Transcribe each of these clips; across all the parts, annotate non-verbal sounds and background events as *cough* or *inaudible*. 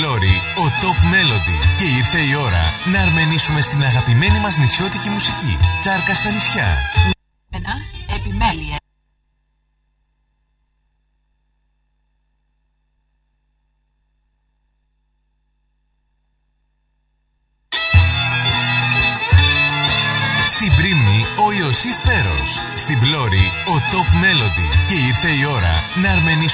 Μπλόρι, ο Top Melody. Και ήρθε η ώρα να αρμενήσουμε στην αγαπημένη μας νησιώτικη μουσική. Τσάρκα στα νησιά.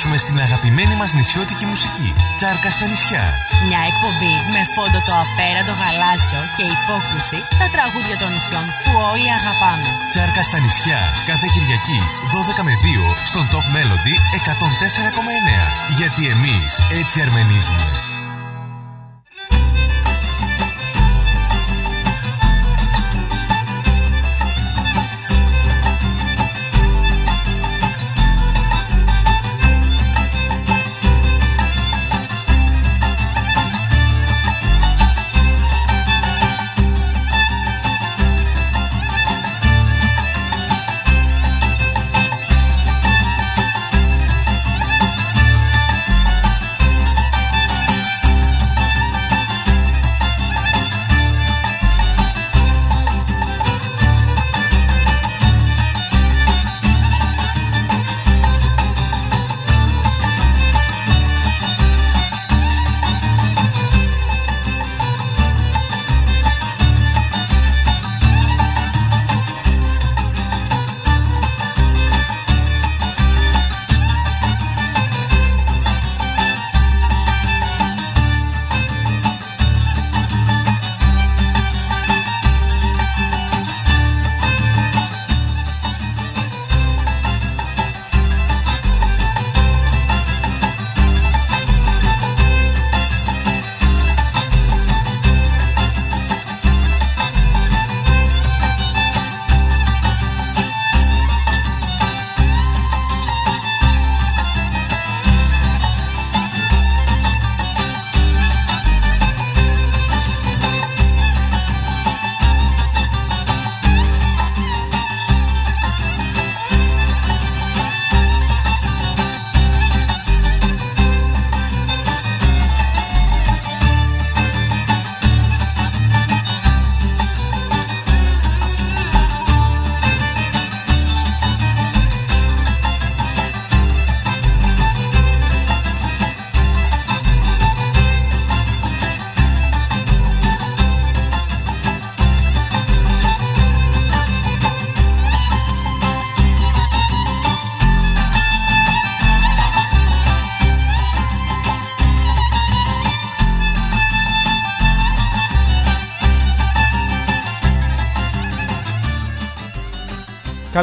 Αρμενήσουμε στην αγαπημένη μας νησιώτικη μουσική. Τσάρκα στα νησιά. Μια εκπομπή με φόντο το απέραντο γαλάζιο και υπόκριση τα τραγούδια των νησιών που όλοι αγαπάμε. Τσάρκα στα νησιά. Κάθε Κυριακή, 12 με 2, στον Top Melody 104,9. Γιατί εμείς έτσι αρμενίζουμε.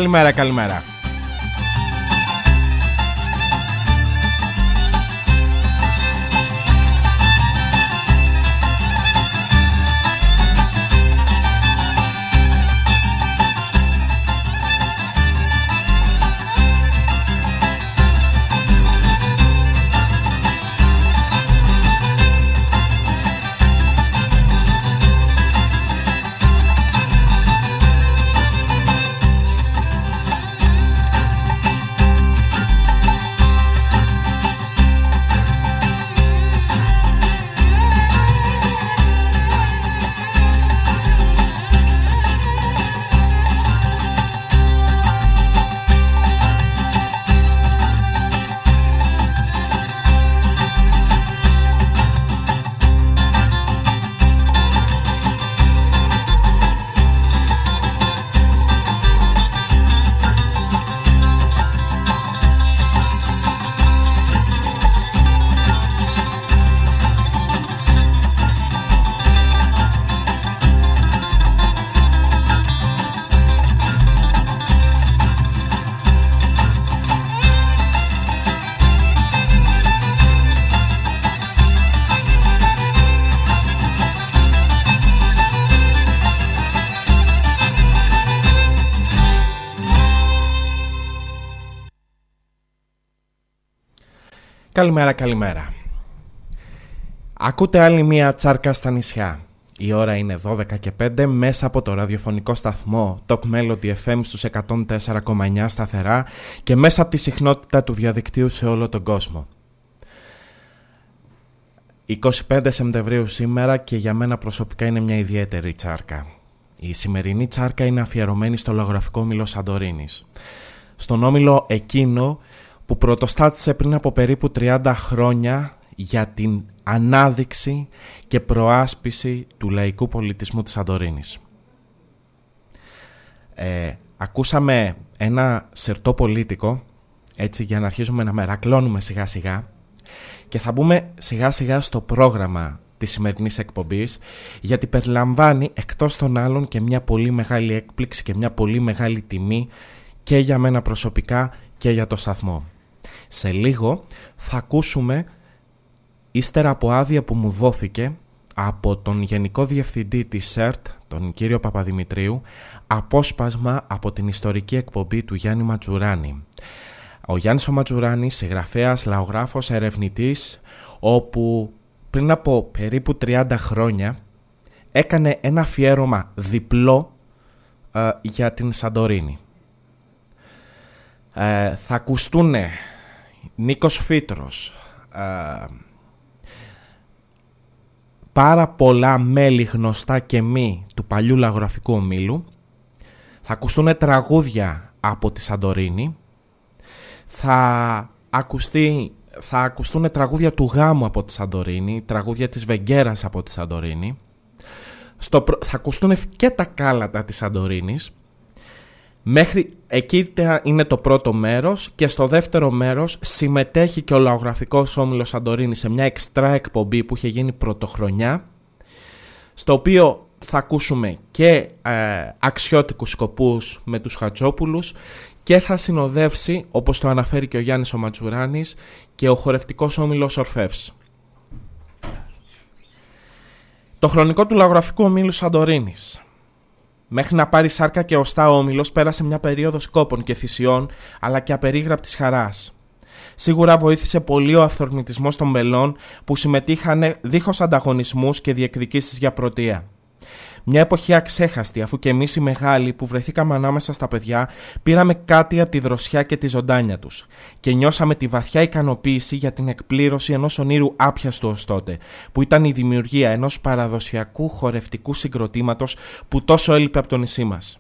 Καλημέρα, καλημέρα. Καλημέρα, καλημέρα. Ακούτε άλλη μία τσάρκα στα νησιά. Η ώρα είναι 12 και 5 μέσα από το ραδιοφωνικό σταθμό Top Melody FM στους 104,9 σταθερά και μέσα από τη συχνότητα του διαδικτύου σε όλο τον κόσμο. 25 Σεπτεμβρίου σήμερα και για μένα προσωπικά είναι μια ιδιαίτερη τσάρκα. Η σημερινή τσάρκα είναι αφιερωμένη στο λογογραφικό όμιλο Σαντορίνης. Στον όμιλο εκείνο που πρωτοστάτησε πριν από περίπου 30 χρόνια για την ανάδειξη και προάσπιση του λαϊκού πολιτισμού της Σαντορίνης. Ε, ακούσαμε ένα σερτό πολίτικο, έτσι για να αρχίζουμε να μερακλώνουμε σιγά σιγά και θα μπούμε σιγά σιγά στο πρόγραμμα της σημερινής εκπομπής γιατί περιλαμβάνει εκτός των άλλων και μια πολύ μεγάλη έκπληξη και μια πολύ μεγάλη τιμή και για μένα προσωπικά και για το σταθμό. Σε λίγο θα ακούσουμε ύστερα από άδεια που μου δόθηκε από τον Γενικό Διευθυντή της ΣΕΡΤ, τον κύριο Παπαδημητρίου, απόσπασμα από την ιστορική εκπομπή του Γιάννη Ματζουράνη. Ο Γιάννης ο Ματζουράνης, συγγραφέας, λαογράφος, ερευνητής, όπου πριν από περίπου 30 χρόνια έκανε ένα αφιέρωμα διπλό ε, για την Σαντορίνη. Ε, θα ακουστούν Νίκος Φίτρος, ε, πάρα πολλά μέλη γνωστά και μη του παλιού λαγογραφικού ομίλου, θα ακουστούν τραγούδια από τη Σαντορίνη, θα, ακουστεί, θα ακουστούν τραγούδια του γάμου από τη Σαντορίνη, τραγούδια της Βεγγέρας από τη Σαντορίνη, στο, θα ακουστούν και τα κάλατα της Σαντορίνης, Μέχρι εκεί είναι το πρώτο μέρος και στο δεύτερο μέρος συμμετέχει και ο λαογραφικός όμιλος Σαντορίνης σε μια εξτρά εκπομπή που είχε γίνει πρωτοχρονιά στο οποίο θα ακούσουμε και ε, αξιώτικους σκοπούς με τους Χατσόπουλους και θα συνοδεύσει, όπως το αναφέρει και ο Γιάννης ο Ματσουράνης, και ο χορευτικός όμιλος Ορφεύς. Το χρονικό του λαογραφικού ομίλου Σαντορίνης Μέχρι να πάρει σάρκα και οστά ο Όμιλος πέρασε μια περίοδο κόπων και θυσιών αλλά και απερίγραπτης χαράς. Σίγουρα βοήθησε πολύ ο αυθορμητισμός των μελών που συμμετείχαν δίχως ανταγωνισμούς και διεκδικήσεις για πρωτεία. Μια εποχή αξέχαστη, αφού και εμείς οι μεγάλοι που βρεθήκαμε ανάμεσα στα παιδιά πήραμε κάτι από τη δροσιά και τη ζωντάνια τους και νιώσαμε τη βαθιά ικανοποίηση για την εκπλήρωση ενός ονείρου άπιαστου ως τότε, που ήταν η δημιουργία ενός παραδοσιακού χορευτικού συγκροτήματος που τόσο έλειπε από το νησί μας.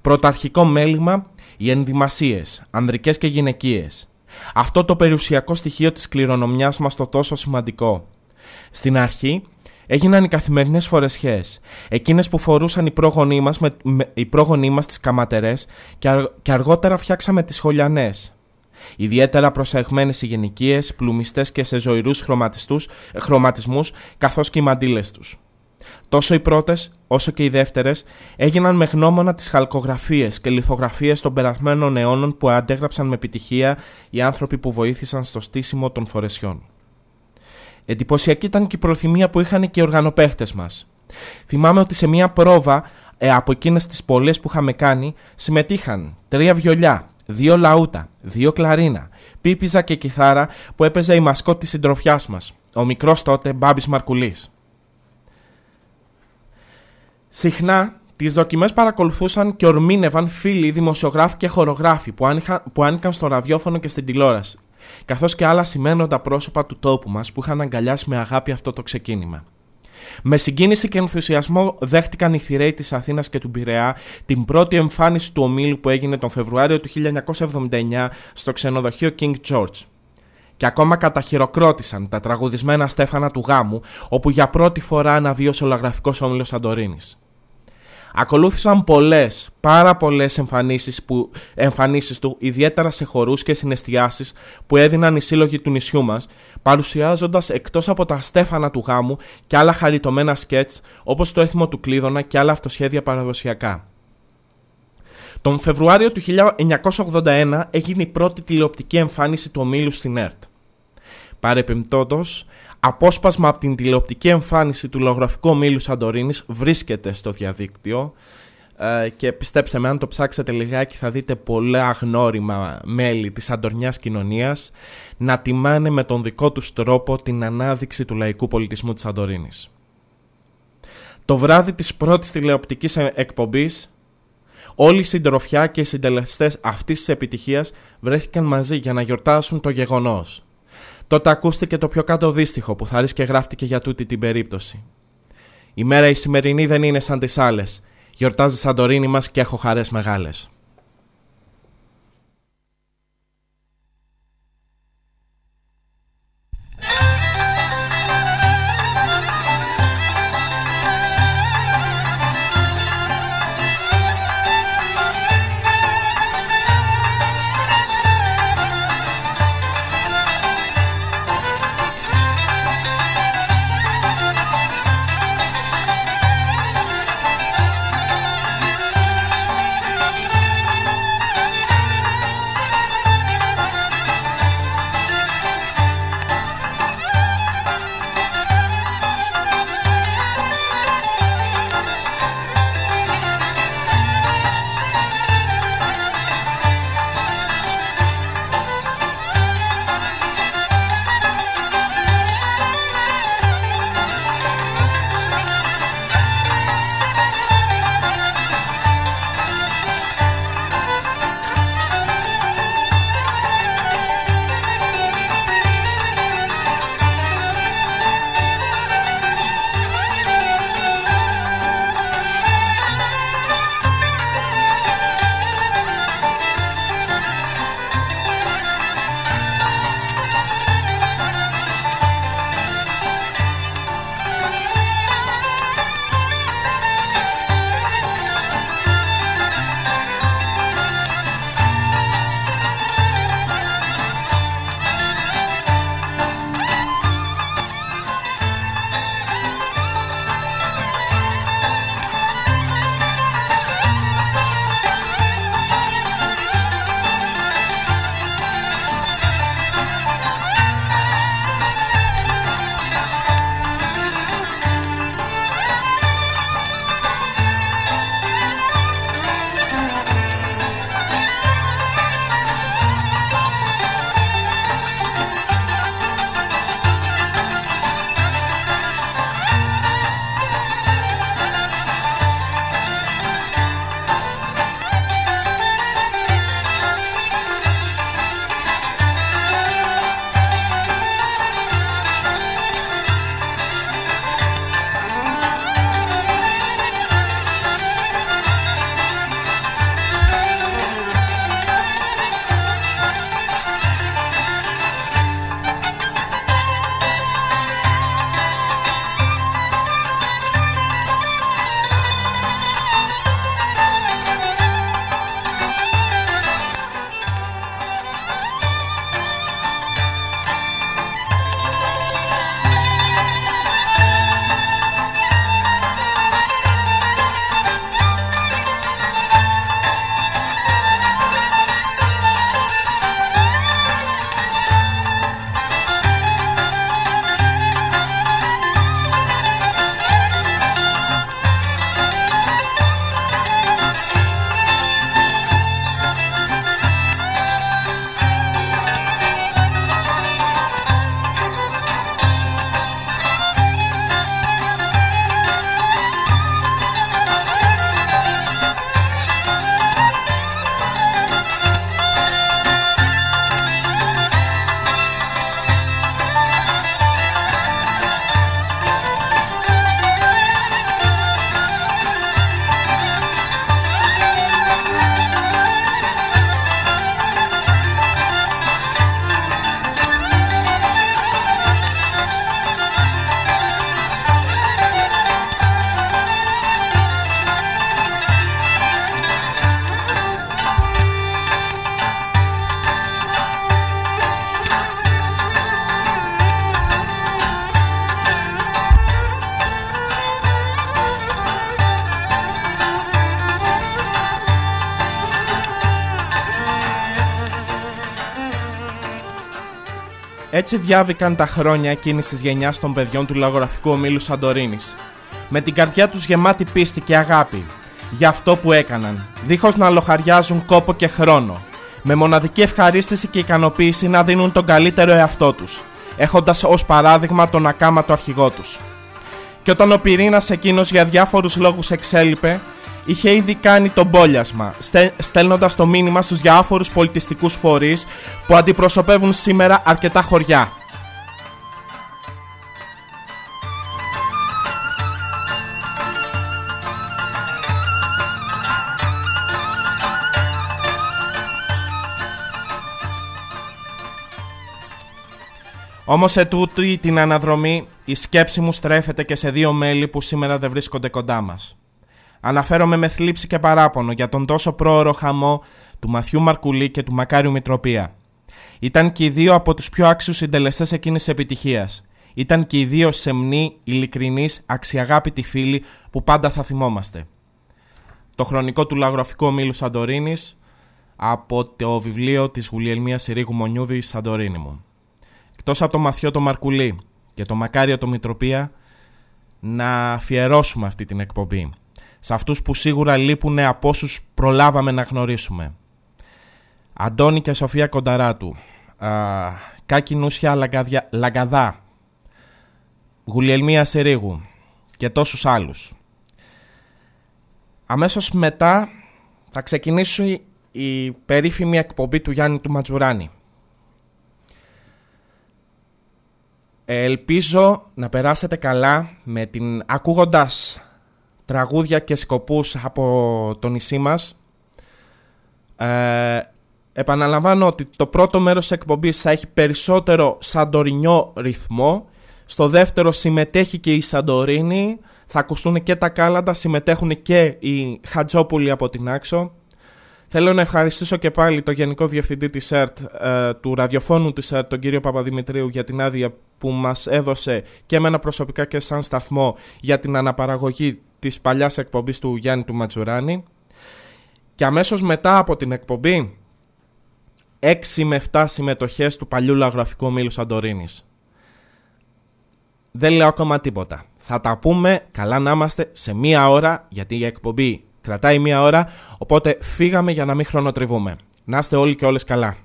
Πρωταρχικό μέλημα οι ενδυμασίες, ανδρικές και γυναικείες. Αυτό το περιουσιακό στοιχείο της κληρονομιάς μας το τόσο σημαντικό. Στην αρχή έγιναν οι καθημερινές φορεσιές, εκείνες που φορούσαν οι πρόγονοί μας, με, με, οι πρόγονοί μας τις καματερές και, και αργότερα φτιάξαμε τις χολιανές. Ιδιαίτερα προσεγμένες οι γενικίες, πλουμιστές και σε ζωηρούς χρωματισμούς καθώς και οι μαντήλες τους. Τόσο οι πρώτες όσο και οι δεύτερες έγιναν με γνώμονα τις χαλκογραφίες και λιθογραφίες των περασμένων αιώνων που αντέγραψαν με επιτυχία οι άνθρωποι που βοήθησαν στο στήσιμο των φορεσιών. Εντυπωσιακή ήταν και η προθυμία που είχαν και οι οργανοπαίχτες μας. Θυμάμαι ότι σε μια πρόβα ε, από εκείνες τις πολλές που είχαμε κάνει συμμετείχαν τρία βιολιά, δύο λαούτα, δύο κλαρίνα, πίπιζα και κιθάρα που έπαιζε η μασκότ της συντροφιάς μας, ο μικρός τότε Μπάμπης Μαρκουλής. Συχνά τις δοκιμές παρακολουθούσαν και ορμήνευαν φίλοι δημοσιογράφοι και χορογράφοι που, που άνοικαν στο ραδιόφωνο και στην τηλεόραση καθώς και άλλα σημαίνοντα πρόσωπα του τόπου μας που είχαν αγκαλιάσει με αγάπη αυτό το ξεκίνημα. Με συγκίνηση και ενθουσιασμό δέχτηκαν οι θηρέοι της Αθήνας και του Πειραιά την πρώτη εμφάνιση του ομίλου που έγινε τον Φεβρουάριο του 1979 στο ξενοδοχείο King George. Και ακόμα καταχειροκρότησαν τα τραγουδισμένα στέφανα του γάμου, όπου για πρώτη φορά αναβίωσε ο λαγραφικό όμιλος Σαντορίνης. Ακολούθησαν πολλές, πάρα πολλές εμφανίσεις, που, εμφανίσεις του, ιδιαίτερα σε χορούς και συναισθιάσεις που έδιναν οι σύλλογοι του νησιού μας, παρουσιάζοντας εκτός από τα στέφανα του γάμου και άλλα χαριτωμένα σκέτς, όπως το έθιμο του Κλείδωνα και άλλα αυτοσχέδια παραδοσιακά. Τον Φεβρουάριο του 1981 έγινε η πρώτη τηλεοπτική εμφάνιση του ομίλου στην ΕΡΤ. Παρεπιπτόντως, Απόσπασμα από την τηλεοπτική εμφάνιση του λογογραφικού ομίλου Σαντορίνης βρίσκεται στο διαδίκτυο ε, και πιστέψτε με αν το ψάξετε λιγάκι θα δείτε πολλά αγνώριμα μέλη της αντορνιάς κοινωνίας να τιμάνε με τον δικό τους τρόπο την ανάδειξη του λαϊκού πολιτισμού της Σαντορίνης. Το βράδυ της πρώτης τηλεοπτικής ε, εκπομπής όλοι οι συντροφιά και οι συντελεστές αυτής της επιτυχίας βρέθηκαν μαζί για να γιορτάσουν το γεγονός Τότε ακούστηκε το πιο κάτω δύστιχο που θα και γράφτηκε για τούτη την περίπτωση. Η μέρα η σημερινή δεν είναι σαν τις άλλες. Γιορτάζει Σαντορίνη μας και έχω χαρές μεγάλες. Έτσι διάβηκαν τα χρόνια εκείνη τη γενιάς των παιδιών του λαγογραφικού ομίλου Σαντορίνης. Με την καρδιά τους γεμάτη πίστη και αγάπη για αυτό που έκαναν, δίχως να λοχαριάζουν κόπο και χρόνο. Με μοναδική ευχαρίστηση και ικανοποίηση να δίνουν τον καλύτερο εαυτό τους, έχοντας ως παράδειγμα τον ακάματο αρχηγό τους. Και όταν ο πυρήνας εκείνος για διάφορους λόγους εξέλιπε, είχε ήδη κάνει το μπόλιασμα, στέλνοντας το μήνυμα στους διάφορους πολιτιστικούς φορείς που αντιπροσωπεύουν σήμερα αρκετά χωριά. Όμως σε τούτη την αναδρομή η σκέψη μου στρέφεται και σε δύο μέλη που σήμερα δεν βρίσκονται κοντά μας. Αναφέρομαι με θλίψη και παράπονο για τον τόσο πρόωρο χαμό του Μαθιού Μαρκουλή και του Μακάριου Μητροπία. Ήταν και οι δύο από τους πιο άξιους συντελεστές εκείνης της επιτυχίας. Ήταν και οι δύο σεμνοί, ειλικρινείς, αξιαγάπητοι φίλοι που πάντα θα θυμόμαστε. Το χρονικό του λαγραφικό μήλου Σαντορίνης από το βιβλίο της Γουλιελμίας Συρίγου Μονιούδη Σαντορίνη μου. Εκτός από το Μαθιό το Μαρκουλή και το Μακάριο το Μητροπία να αφιερώσουμε αυτή την εκπομπή σε αυτούς που σίγουρα λείπουν από όσους προλάβαμε να γνωρίσουμε. Αντώνη και Σοφία Κονταράτου, Κάκη Νούσια Λαγκαδά, Γουλιελμία Σερίγου και τόσους άλλους. Αμέσως μετά θα ξεκινήσει η περίφημη εκπομπή του Γιάννη του Ματζουράνη. Ελπίζω να περάσετε καλά με την ακούγοντας τραγούδια και σκοπούς από το νησί μας. Ε, επαναλαμβάνω ότι το πρώτο μέρος της εκπομπής θα έχει περισσότερο σαντορινιό ρυθμό. Στο δεύτερο συμμετέχει και η Σαντορίνη. Θα ακουστούν και τα κάλαντα, συμμετέχουν και οι Χατζόπουλοι από την Άξο. Θέλω να ευχαριστήσω και πάλι το Γενικό Διευθυντή της ΕΡΤ, ε, του ραδιοφώνου της ΕΡΤ, τον κύριο Παπαδημητρίου, για την άδεια που μας έδωσε και εμένα προσωπικά και σαν σταθμό για την αναπαραγωγή της παλιάς εκπομπής του Γιάννη του Ματζουράνη. Και αμέσως μετά από την εκπομπή, 6 με 7 συμμετοχές του παλιού λαγραφικού μήλου Σαντορίνης. Δεν λέω ακόμα τίποτα. Θα τα πούμε καλά να είμαστε σε μία ώρα, γιατί η εκπομπή κρατάει μία ώρα, οπότε φύγαμε για να μην χρονοτριβούμε. Να είστε όλοι και όλες καλά.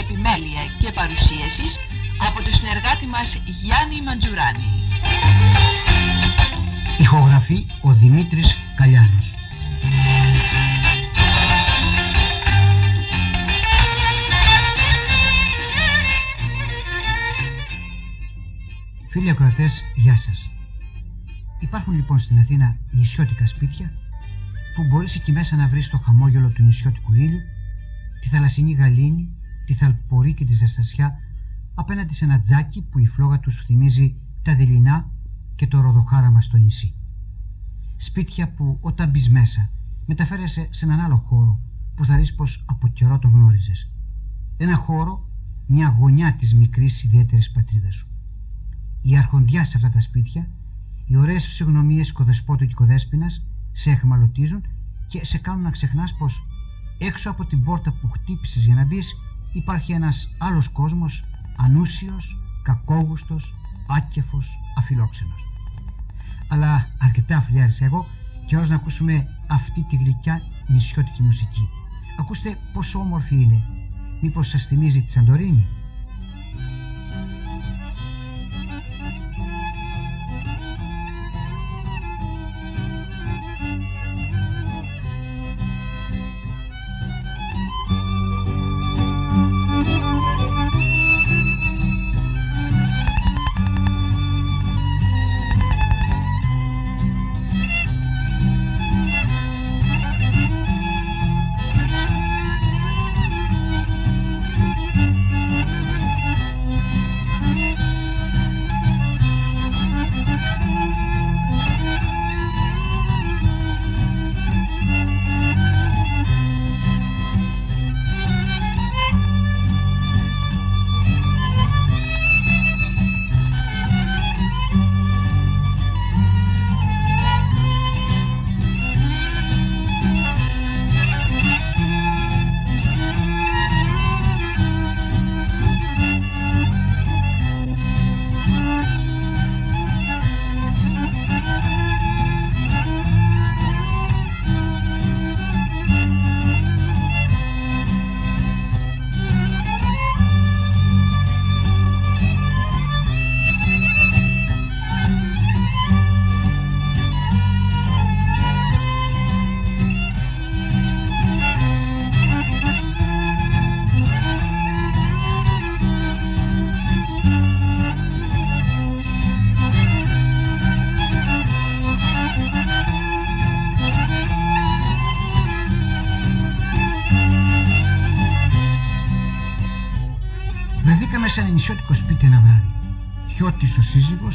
επιμέλεια και παρουσίασης από το συνεργάτη μας Γιάννη Μαντζουράνη. Ηχογραφεί ο Δημήτρης Καλιάνος. Φίλοι ακροατές, γεια σας. Υπάρχουν λοιπόν στην Αθήνα νησιώτικα σπίτια που μπορείς εκεί μέσα να βρεις το χαμόγελο του νησιώτικου ήλιου, τη θαλασσινή γαλήνη, τη θαλπορή και τη ζεστασιά απέναντι σε ένα τζάκι που η φλόγα τους θυμίζει τα δειλινά και το ροδοχάραμα στο νησί. Σπίτια που όταν μπεις μέσα μεταφέρεσαι σε έναν άλλο χώρο που θα δεις πως από καιρό τον γνώριζες. Ένα χώρο, μια γωνιά της μικρής ιδιαίτερης πατρίδας σου. Η αρχοντιά σε αυτά τα σπίτια, οι ωραίες φυσιογνωμίες κοδεσπότου και κοδέσπινας σε εχμαλωτίζουν και σε κάνουν να ξεχνάς πως έξω από την πόρτα που χτύπησες για να μπεις υπάρχει ένας άλλος κόσμος ανούσιος, κακόγουστος, άκεφος, αφιλόξενος. Αλλά αρκετά φιλιάρης εγώ και όσο να ακούσουμε αυτή τη γλυκιά νησιώτικη μουσική. Ακούστε πόσο όμορφη είναι. Μήπως σας θυμίζει τη Σαντορίνη;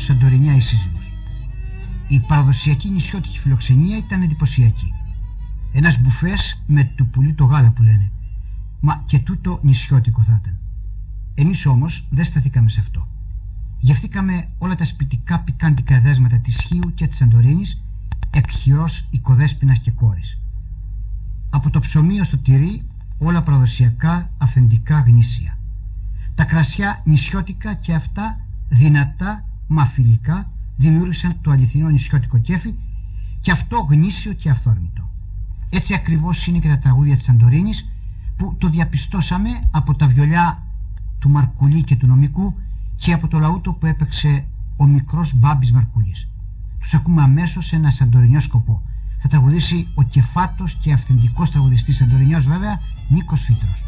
Σαντορινιά η σύζυγος. Η παραδοσιακή νησιώτικη φιλοξενία ήταν εντυπωσιακή. Ένας μπουφές με του πουλί το γάλα που λένε. Μα και τούτο νησιώτικο θα ήταν. Εμείς όμως δεν σταθήκαμε σε αυτό. Γευθήκαμε όλα τα σπιτικά πικάντικα δέσματα της Χίου και της Σαντορίνης εκχειρός οικοδέσποινας και κόρης. Από το ψωμί στο τυρί όλα παραδοσιακά αυθεντικά γνήσια. Τα κρασιά νησιώτικα και αυτά δυνατά μα φιλικά δημιούργησαν το αληθινό νησιώτικο κέφι και αυτό γνήσιο και αυθόρμητο. Έτσι ακριβώς είναι και τα τραγούδια της Σαντορίνης που το διαπιστώσαμε από τα βιολιά του Μαρκουλή και του Νομικού και από το λαούτο που έπαιξε ο μικρός Μπάμπης Μαρκουλής. Τους ακούμε αμέσως σε ένα σαντορινιό σκοπό. Θα τραγουδήσει ο κεφάτος και αυθεντικός τραγουδιστής σαντορινιός βέβαια Νίκος Φίτρος.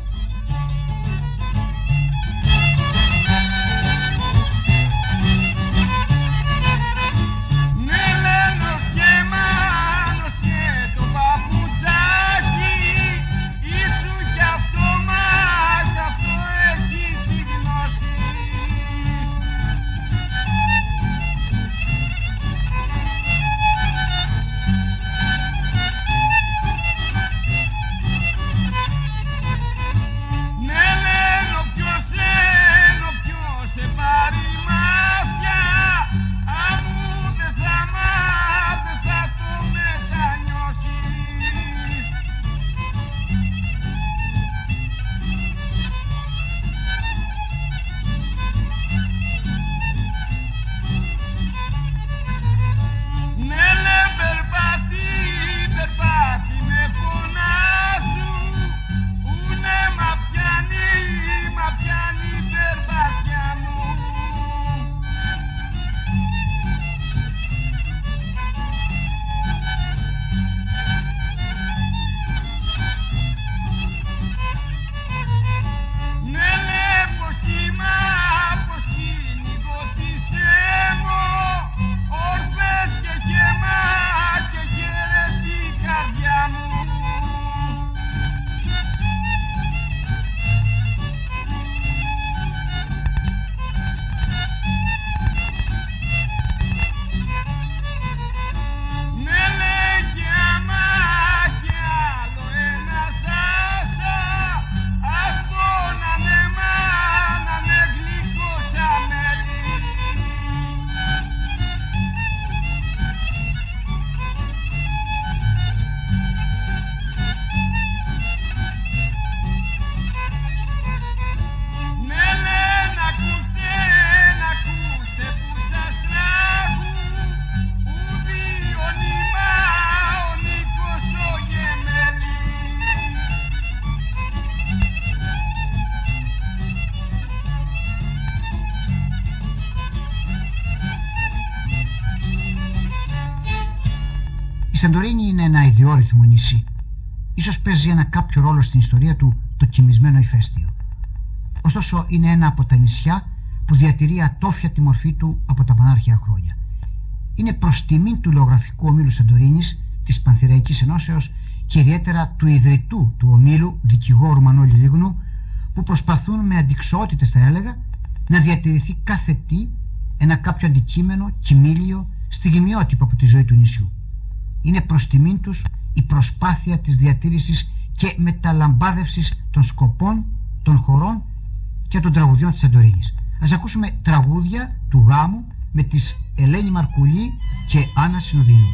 Είναι ένα από τα νησιά που διατηρεί ατόφια τη μορφή του από τα πανάρχια χρόνια. Είναι προς τιμή του λογραφικού ομίλου Σαντορίνης της Πανθυραϊκής Ενώσεως και ιδιαίτερα του ιδρυτού του ομίλου δικηγόρου Μανώλη Λίγνου που προσπαθούν με αντικσότητες θα έλεγα να διατηρηθεί κάθε τι ένα κάποιο αντικείμενο, κοιμήλιο, στιγμιότυπο από τη ζωή του νησιού είναι προς τιμήν τους η προσπάθεια της διατήρησης και μεταλαμπάδευσης των σκοπών, των χωρών και των τραγουδιών της Σαντορίνης. Ας ακούσουμε τραγούδια του γάμου με τις Ελένη Μαρκουλή και Άννα Συνοδίνου.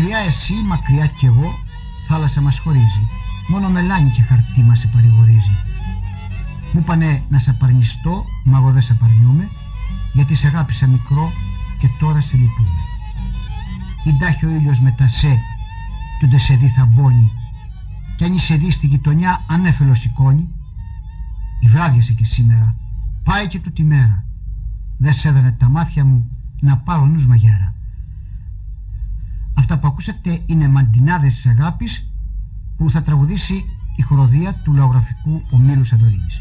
Μακριά εσύ, μακριά κι εγώ, θάλασσα μας χωρίζει. Μόνο μελάνι και χαρτί μας σε παρηγορίζει. Μου είπανε να σε απαρνιστώ, μα εγώ δεν σε απαρνιούμαι, γιατί σε αγάπησα μικρό και τώρα σε λυπούμε. Ιντάχει ο ήλιος με τα σε, του σε δει θα μπώνει, κι αν είσαι δει στη γειτονιά ανέφελο σηκώνει, η βράδιασε και σήμερα, πάει και του τη μέρα. Δεν σε έδανε τα μάτια μου να πάρω νους μαγέρα. Αυτά που ακούσατε είναι μαντινάδες της αγάπης που θα τραγουδήσει η χοροδία του λαογραφικού ομίλου Σαντορίνης.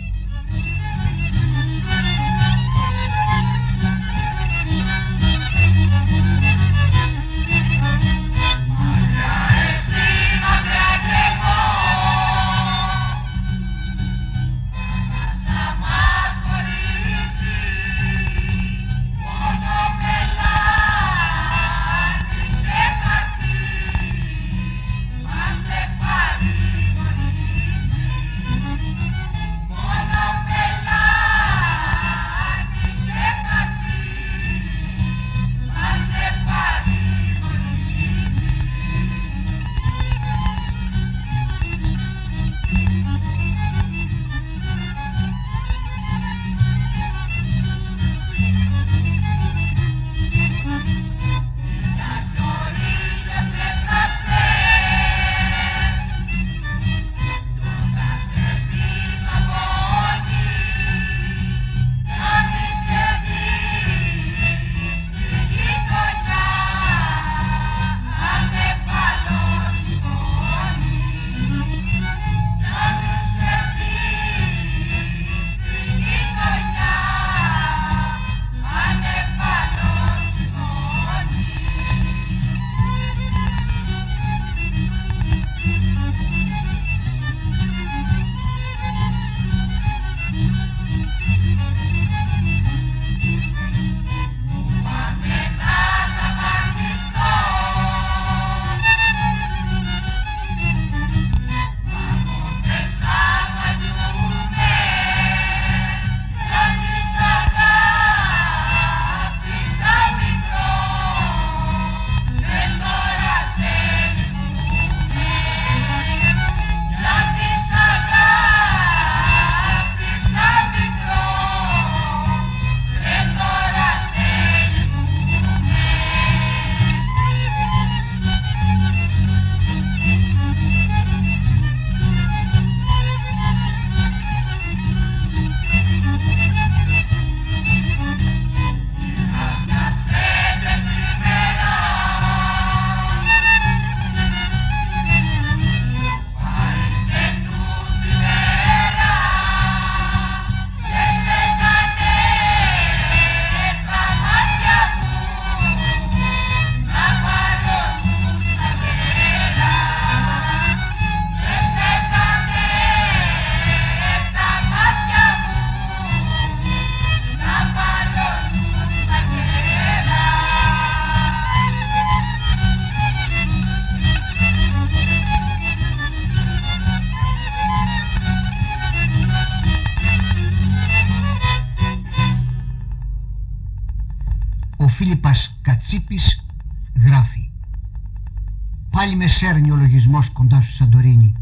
Με σέρνει ο λογισμός κοντά σου Σαντορίνη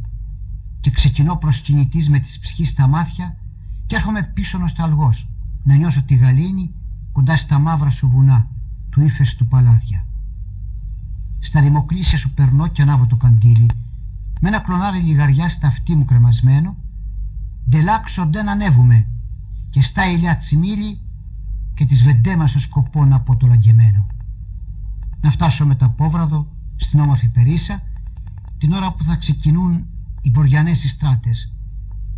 και ξεκινώ προσκυνητής με τις ψυχής στα μάτια και έρχομαι πίσω νοσταλγός να νιώσω τη γαλήνη κοντά στα μαύρα σου βουνά του ύφες του παλάτια. Στα δημοκλήσια σου περνώ και ανάβω το καντήλι. Με ένα κλονάρι λιγαριά στα αυτή μου κρεμασμένο. Ντελάξω δεν ανέβουμε. Και στα ηλιά τσιμίλι και της βεντέμας στο σκοπό να πω το λαγκεμένο. Να φτάσω με τα πόβραδο στην όμορφη Περίσα την ώρα που θα ξεκινούν οι βοριανές οι στράτες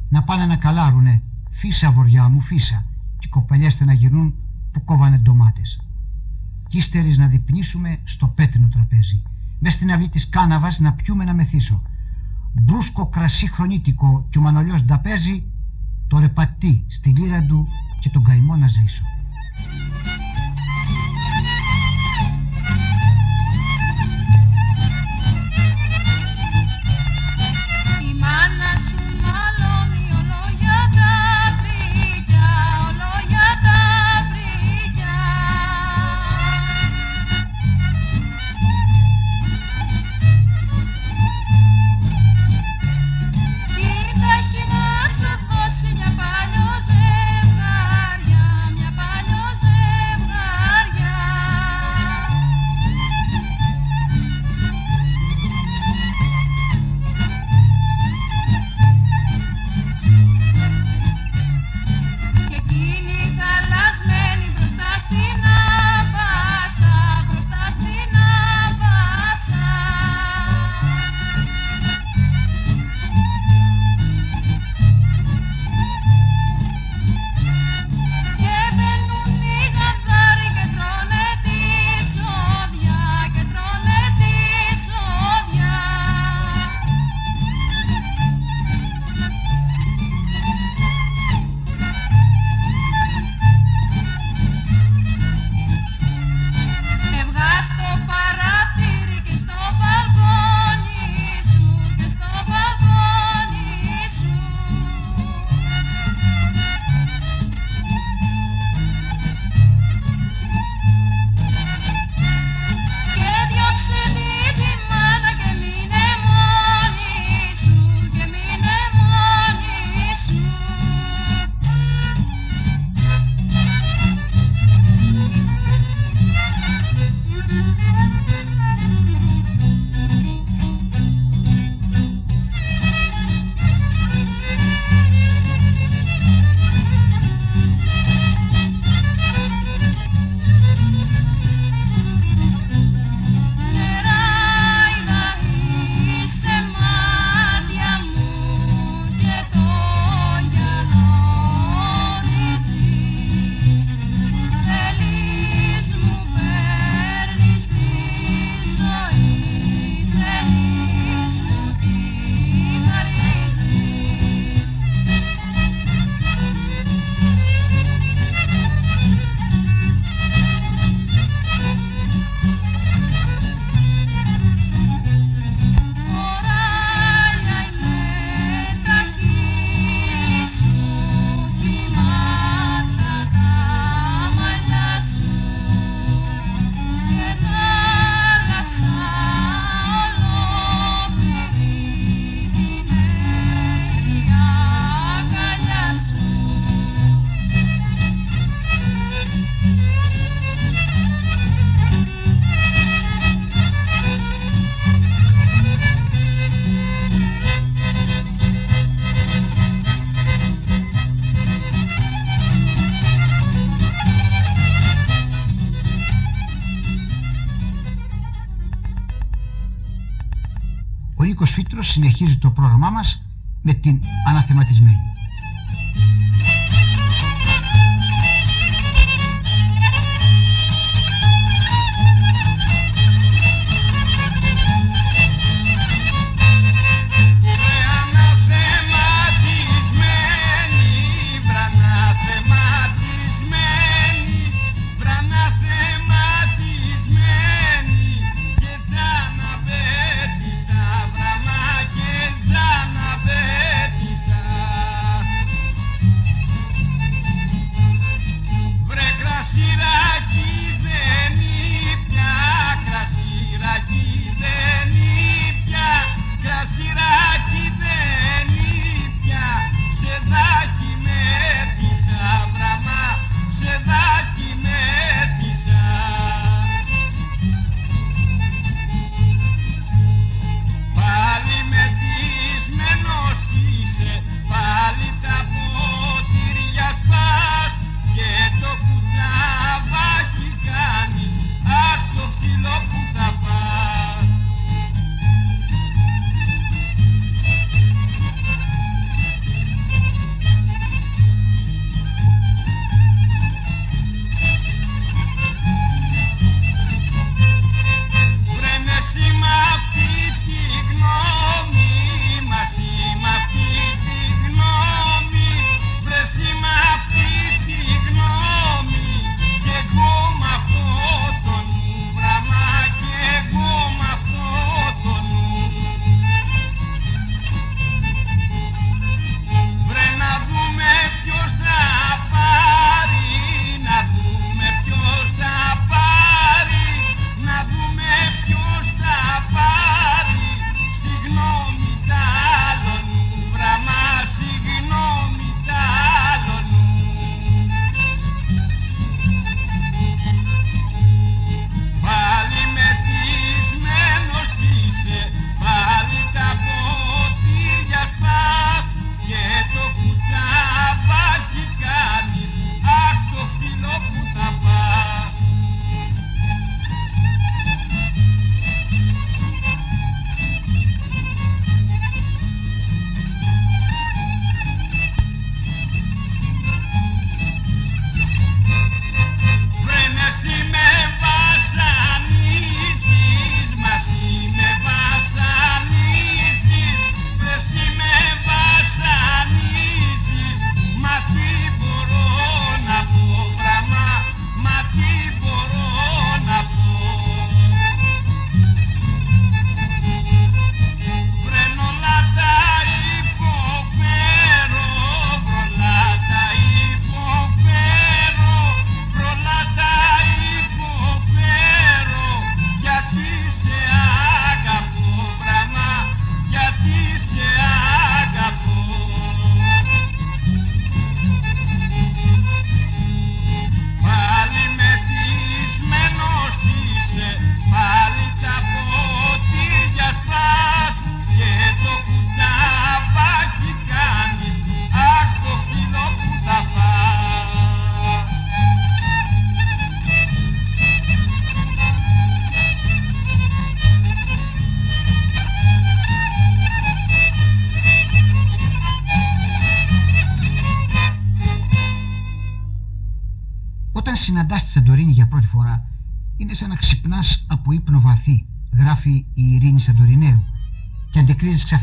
να πάνε να καλάρουνε φύσα βοριά μου φύσα και κοπελιέστε να γυρνούν που κόβανε ντομάτες. Κι ύστερης να διπνήσουμε στο πέτρινο τραπέζι μες στην αυλή της κάναβας να πιούμε να μεθύσω. Μπρούσκο κρασί χρονίτικο και ο Μανολιός νταπέζει το ρεπατί στη λύρα του και τον καημό να ζήσω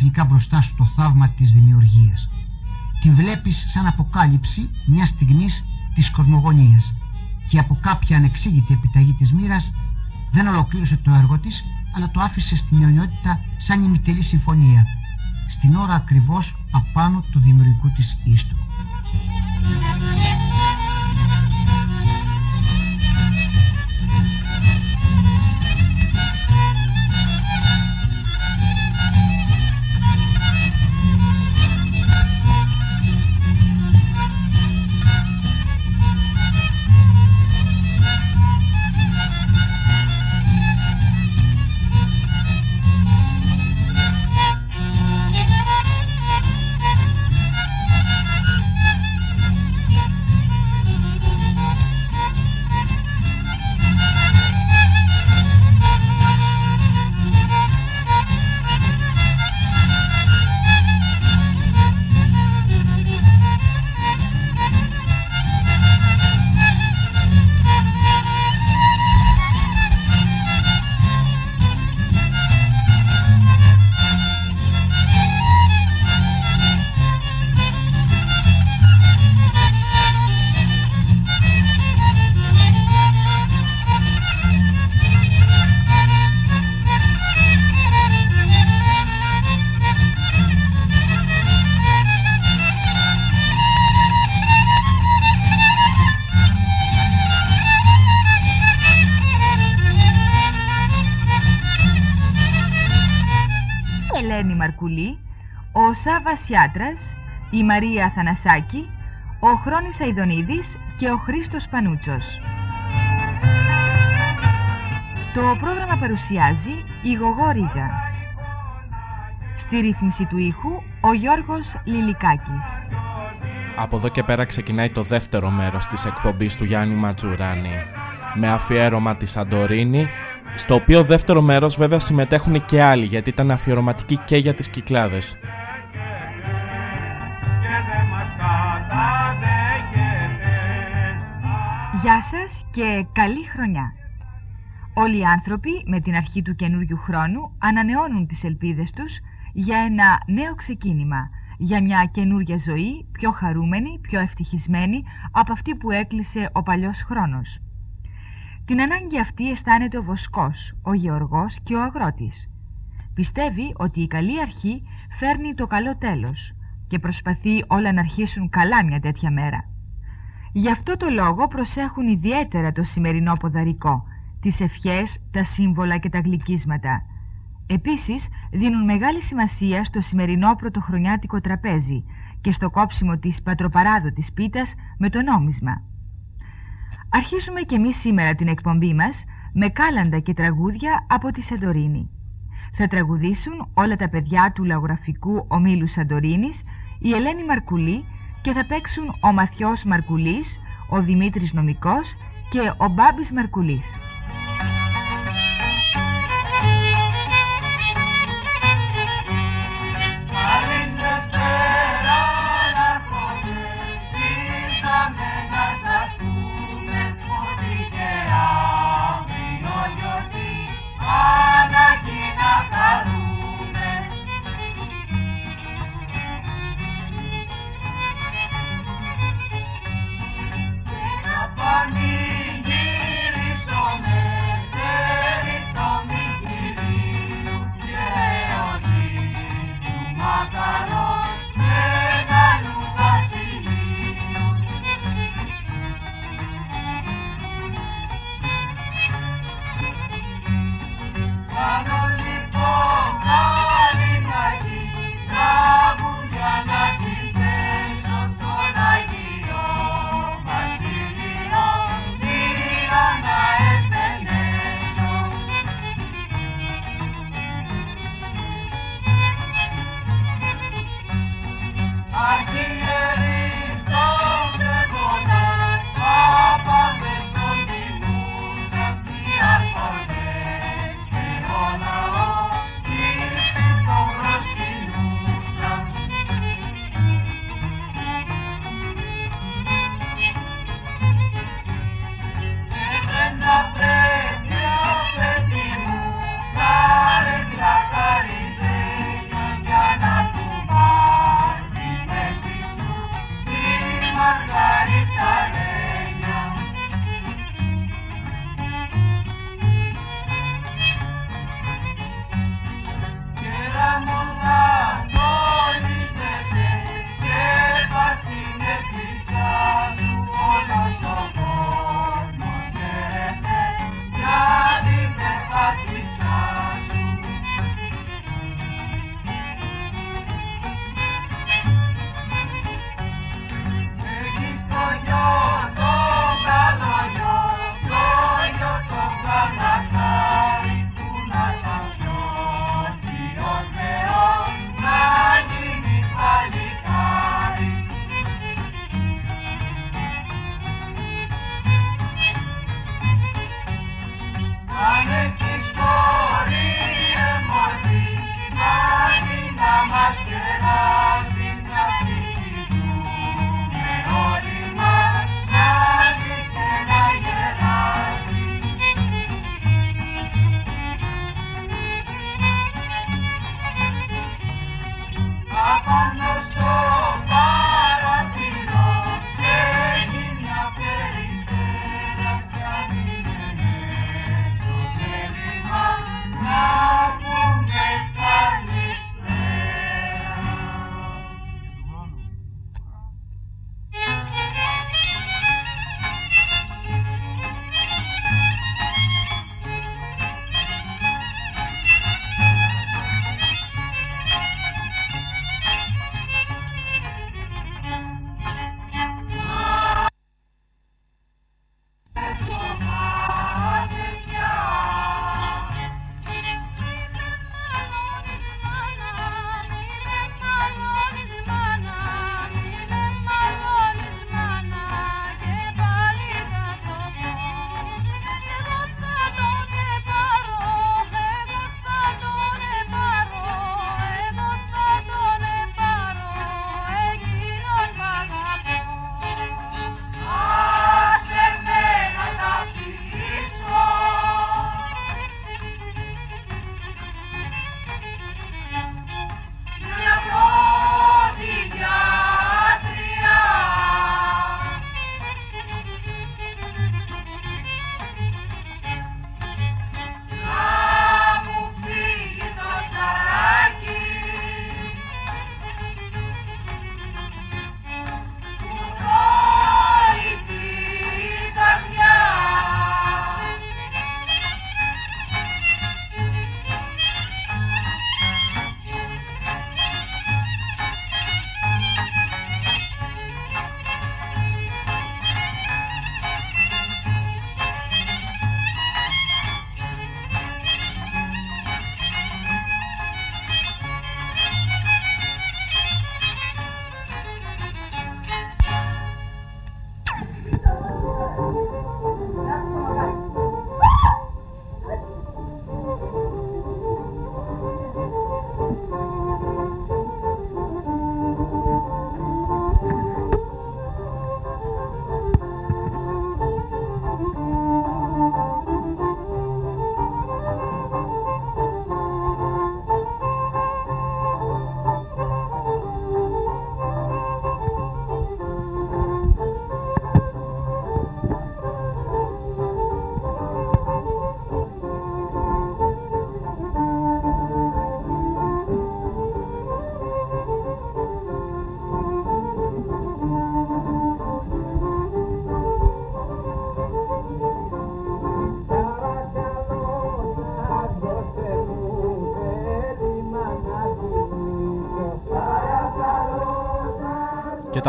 ξαφνικά μπροστά σου το θαύμα της δημιουργίας. Τη βλέπεις σαν αποκάλυψη μιας στιγμής της κοσμογονίας και από κάποια ανεξήγητη επιταγή της μοίρας δεν ολοκλήρωσε το έργο της αλλά το άφησε στην αιωνιότητα σαν ημιτελή συμφωνία στην ώρα ακριβώς απάνω του δημιουργικού της ίστου. Ο Σάβας Σιάτρας, η Μαρία Θανασάκη, ο Χρόνης Αιδονίδης και ο Χρήστος Πανούτσος. Το πρόγραμμα παρουσιάζει η Γογό Ρίγα. Στη ρύθμιση του ήχου ο Γιώργος Λιλικάκης. Από εδώ και πέρα ξεκινάει το δεύτερο μέρος της εκπομπής του Γιάννη Ματζουράνη με αφιέρωμα της Σαντορίνη στο οποίο δεύτερο μέρος βέβαια συμμετέχουν και άλλοι γιατί ήταν αφιερωματικοί και για τις Κυκλάδες. Γεια σας και καλή χρονιά. Όλοι οι άνθρωποι με την αρχή του καινούριου χρόνου ανανεώνουν τις ελπίδες τους για ένα νέο ξεκίνημα, για μια καινούρια ζωή πιο χαρούμενη, πιο ευτυχισμένη από αυτή που έκλεισε ο παλιός χρόνος. Την ανάγκη αυτή αισθάνεται ο Βοσκός, ο Γεωργός και ο Αγρότης. Πιστεύει ότι η καλή αρχή φέρνει το καλό τέλος και προσπαθεί όλα να αρχίσουν καλά μια τέτοια μέρα. Γι' αυτό το λόγο προσέχουν ιδιαίτερα το σημερινό ποδαρικό, τις ευχές, τα σύμβολα και τα γλυκίσματα. Επίσης δίνουν μεγάλη σημασία στο σημερινό πρωτοχρονιάτικο τραπέζι και στο κόψιμο της πατροπαράδοτης πίτας με το νόμισμα. Αρχίζουμε και εμείς σήμερα την εκπομπή μας με κάλαντα και τραγούδια από τη Σαντορίνη. Θα τραγουδήσουν όλα τα παιδιά του λαογραφικού ομίλου Σαντορίνης, η Ελένη Μαρκουλή και θα παίξουν ο Μαθιός Μαρκουλής, ο Δημήτρης Νομικός και ο Μπάμπης Μαρκουλής.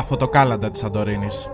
Και τα φωτοκάλαντα της Σαντορίνης.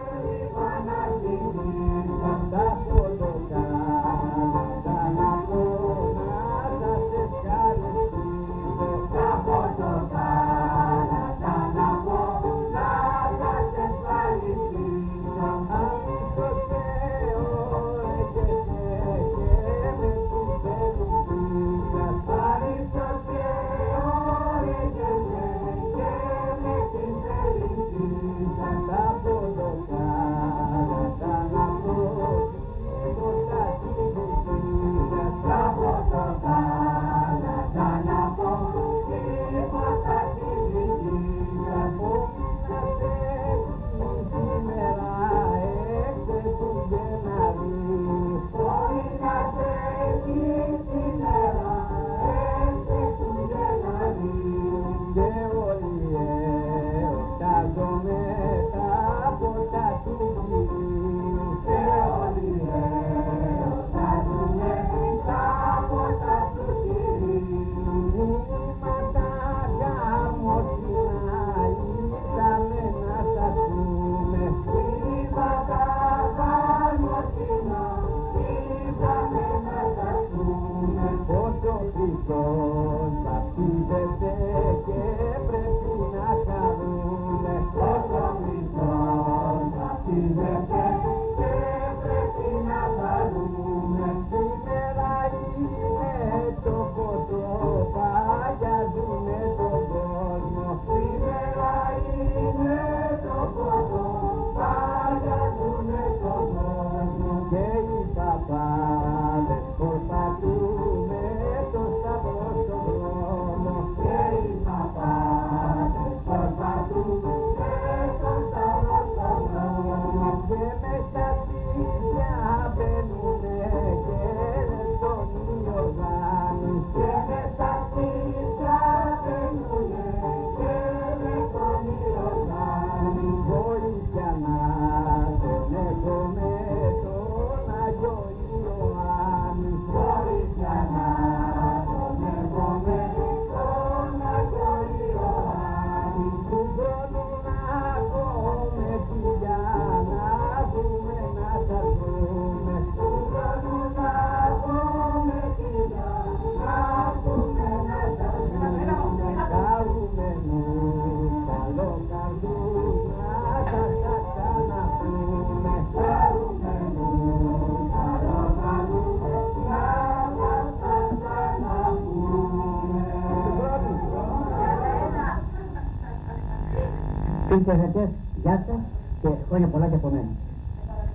Συνθετές, γεια σας και χρόνια πολλά και από μένα.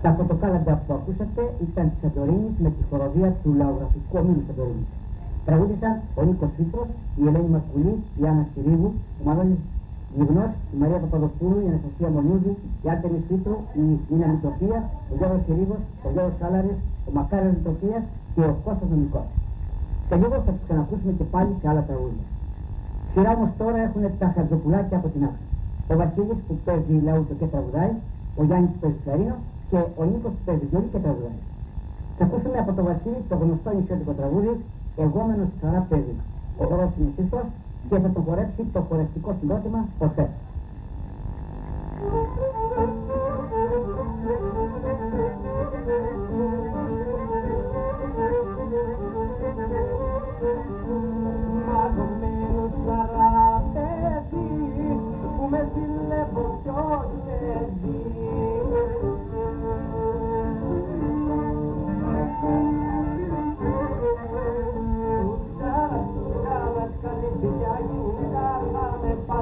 Τα φωτοκάλαντα που ακούσατε ήταν της Σαντορίνη με τη χοροδία του λαογραφικού ομίλου Σαντορίνη. Τραγούδησαν ο Νίκος Φίτρο, η Ελένη Μασκουλή, η Άννα Σιρίδου, ο Μανώλης Γυμνός, η Μαρία Παπαδοπούλου, η Αναστασία Μονιούδη, η Άρτεμι Φίτρο, η Νίνα Μητροφία, ο Γιώργος Σιρίδο, ο Γιώργος Κάλαρη, ο Μακάριος Μητροφία και ο Κώστας Νομικός. Σε λίγο θα τους ξανακούσουμε και πάλι σε άλλα τραγούδια. Σειρά όμως τώρα έχουν τα χαρτοπουλάκια από την άκρη ο Βασίλης που παίζει λαούτο και τραγουδάει, ο Γιάννης που παίζει φλαρίνο και ο Νίκος που παίζει βιολί και τραγουδάει. Θα ακούσουμε από τον Βασίλη το γνωστό νησιώτικο τραγούδι «Εγώμενος χαρά παιδί». Ο χορός είναι σύστος και θα τον χορέψει το χορευτικό συγκρότημα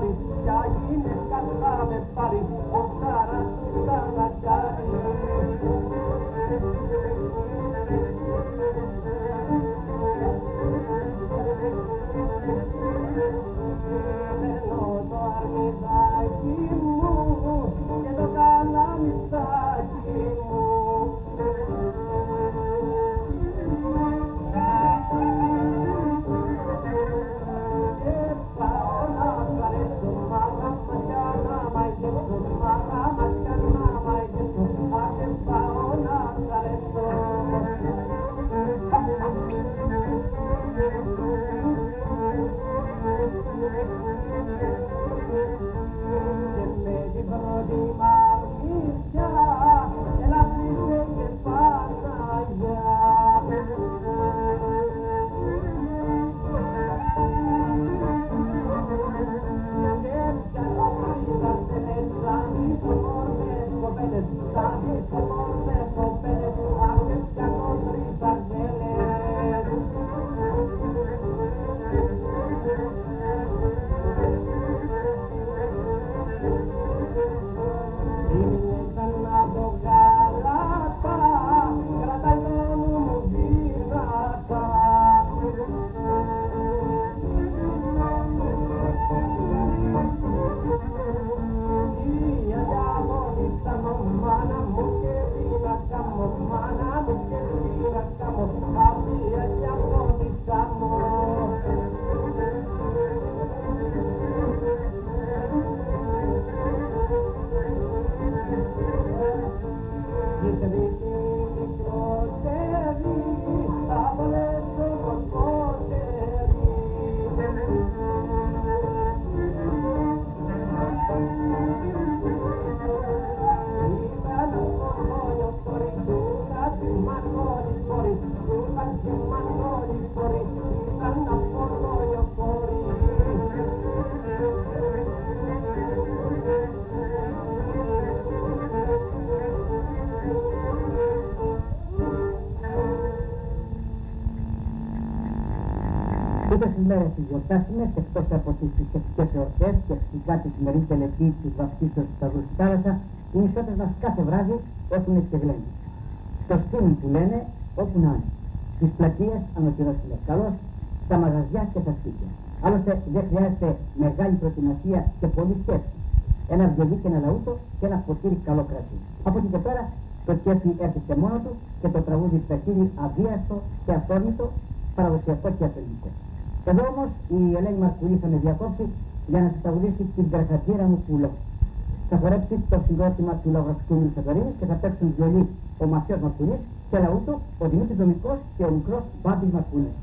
Yeah, ja, ihn ist ganz warm in «Ορφές». Ούτε στις μέρες τις γιορτάσιμες, εκτός από τις θρησκευτικές εορτές και φυσικά τη σημερινή τελετή της βαφτίσεως του Σταυρού στη θάλασσας, οι νησιώτες μας κάθε βράδυ έχουν εξεγλένει. Στο σπίτι που λένε, όπου να είναι. Στις πλατείες, αν ο καιρός είναι καλός, στα μαγαζιά και στα σπίτια. Άλλωστε δεν χρειάζεται μεγάλη προετοιμασία και πολλή σκέψη. Ένα βιολί και ένα λαούτο και ένα ποτήρι καλό κρασί. Από εκεί και πέρα το κέφι έρχεται μόνο του και το τραγούδι στα χείλη αβίαστο και αυθόρμητο, παραδοσιακό και αφεντικό. Εδώ όμως η Ελένη Μαρκουλή θα με διακόψει για να σας τραγουδήσει την περχατήρα μου πουλό. Θα χορέψει το συγκρότημα του λαογραφικού Μίλου Σαντορίνης και θα παίξουν βιολί ο Μαθιός Μαρκουλής και λαούτο ο Δημήτρης Δομικός και ο μικρός Μπάμπης Μαρκουλής.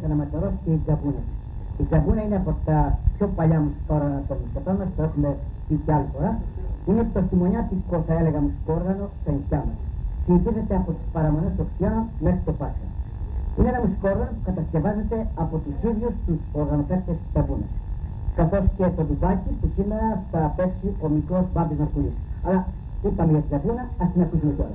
Τώρα ο Αντώνης Αναματερός και η Τζαμπούνα. Η Τζαμπούνα είναι από τα πιο παλιά μουσικά όργανα των νησιωτών μας, το έχουμε πει και άλλη φορά. Είναι το θυμονιάτικο, θα έλεγα, μουσικό όργανο στα νησιά μας. Συνηθίζεται από τις παραμονές των Χριστιανών μέχρι το Πάσχα. Είναι ένα μουσικό όργανο που κατασκευάζεται από τους ίδιους τους οργανοπαίκτες της Τζαμπούνας. Καθώς και το ντουμπάκι που σήμερα θα παίξει ο μικρός Μπάμπης Μαρκουλής. Αλλά είπαμε για την Τζαμπούνα, ας την ακούσουμε τώρα.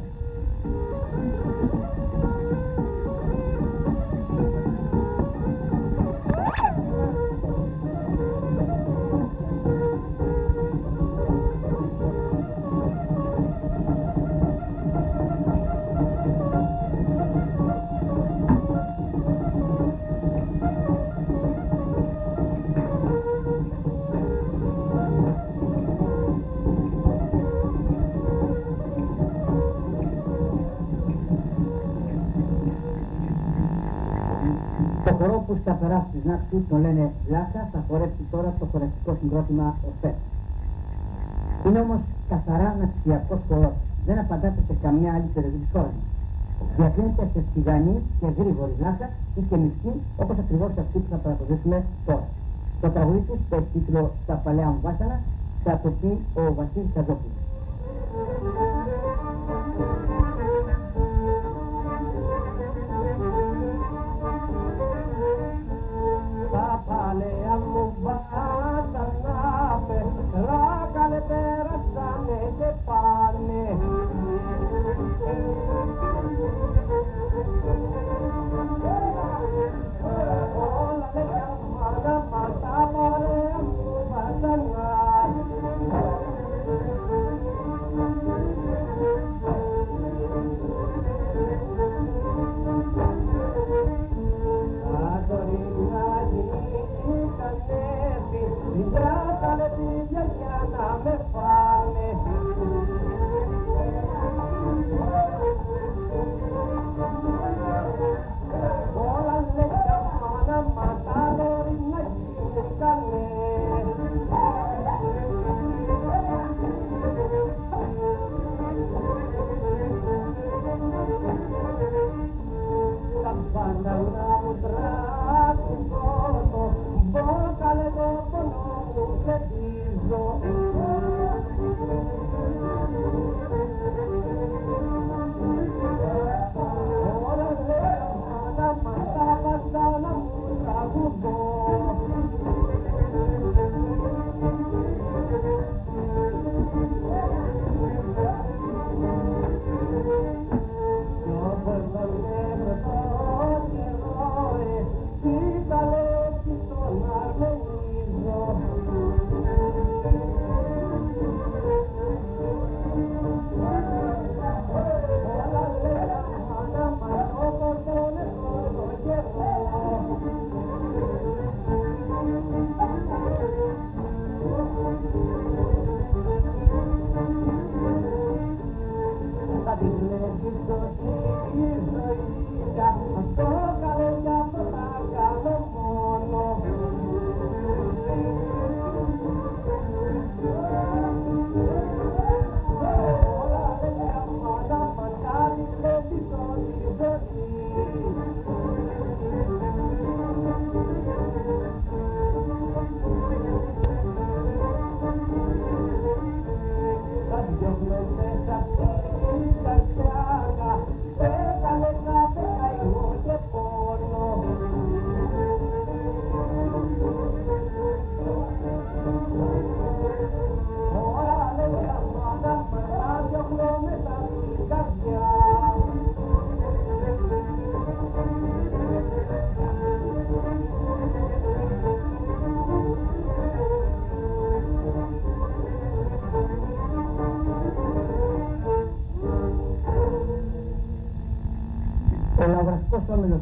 Το χορό που σταθερά στις νάξου τον λένε Λάσα θα χορέψει τώρα το χορευτικό συγκρότημα ΟΦΕ. Είναι όμως καθαρά αναξιακός χορός. Δεν απαντάται σε καμιά άλλη περιοχή της χώρας μας. Διακρίνεται σε σιγανή και γρήγορη λάσα ή και μυστή όπως ακριβώς αυτή που θα παρακολουθήσουμε τώρα. Το τραγούδι τους το τίτλο «Τα παλαιά μου βάσανα» θα το πει ο Βασίλης Καζόπουλος.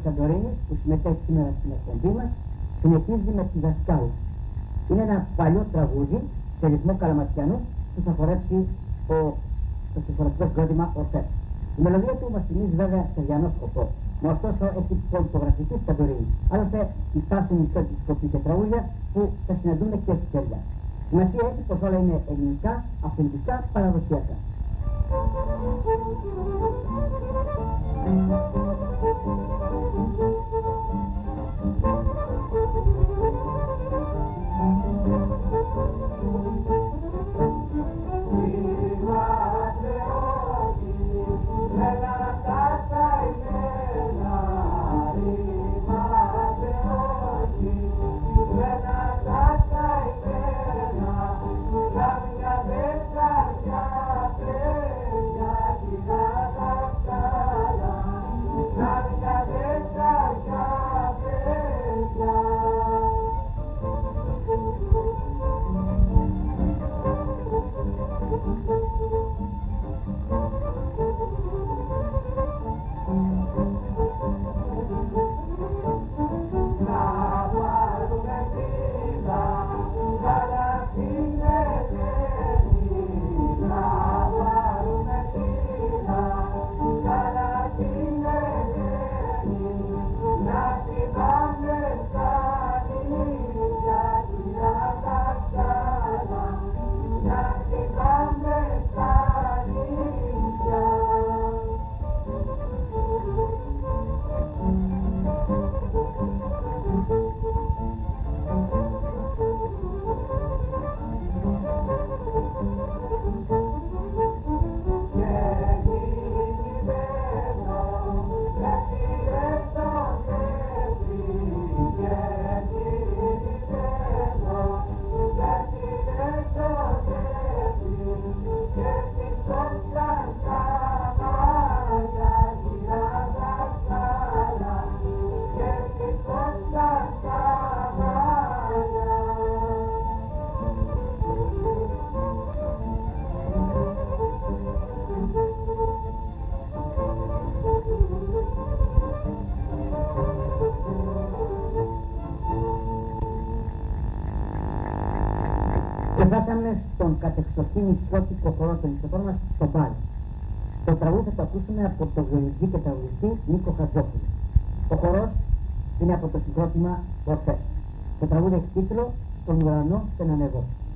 Σαντορίνης που συμμετέχει σήμερα στην εκπομπή μας συνεχίζει με τη δασκάλα. Είναι ένα παλιό τραγούδι σε ρυθμό καλαματιανού που θα χορέψει ο, το συγχωρευτικό συγκρότημα ΟΦΕ. Η μελωδία του μας θυμίζει βέβαια Σεριανό σκοπό. Μα ωστόσο έχει πολυπογραφική Σαντορίνης. Άλλωστε υπάρχουν νησιώτικοι σκοποί και τραγούδια που θα συναντούν και στη χέρια. Σημασία έχει πως όλα είναι ελληνικά, αυθεντικά, παραδοσιακά. Música κατεξοχήν νησιώτικο χώρο των νησιωτών μας, στον Πάλι. Το τραγούδι θα το ακούσουμε από τον βιολιστή και τραγουδιστή Νίκο Χατζόπουλο. Ο χορός είναι από το συγκρότημα Ορφές. Το τραγούδι έχει τίτλο «Τον ουρανό στενανεύω». Ωραία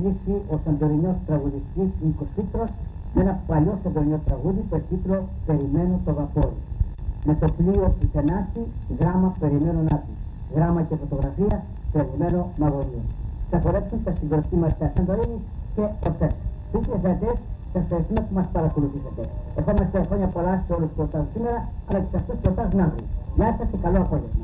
κλείσει ο Σαντορινιός τραγουδιστής Νίκος Πίτρος με ένας παλιός Σαντορινιός τραγούδι το τίτλο «Περιμένω το βαπόρι». Με το πλοίο πουθενάτη, γράμμα περιμένω νάτι. Γράμμα και φωτογραφία περιμένω μαγωνία. Θα χορέψουν τα συγκροτήματα Σαντορίνη και ορτές. Φίλοι θεατές, σας ευχαριστούμε που μας παρακολουθήσατε. Ευχόμαστε χρόνια πολλά σε όλους που ορτάζουν σήμερα, αλλά και σε αυτούς που ορτάζουν αύριο. Γεια σας και καλό απόγευμα.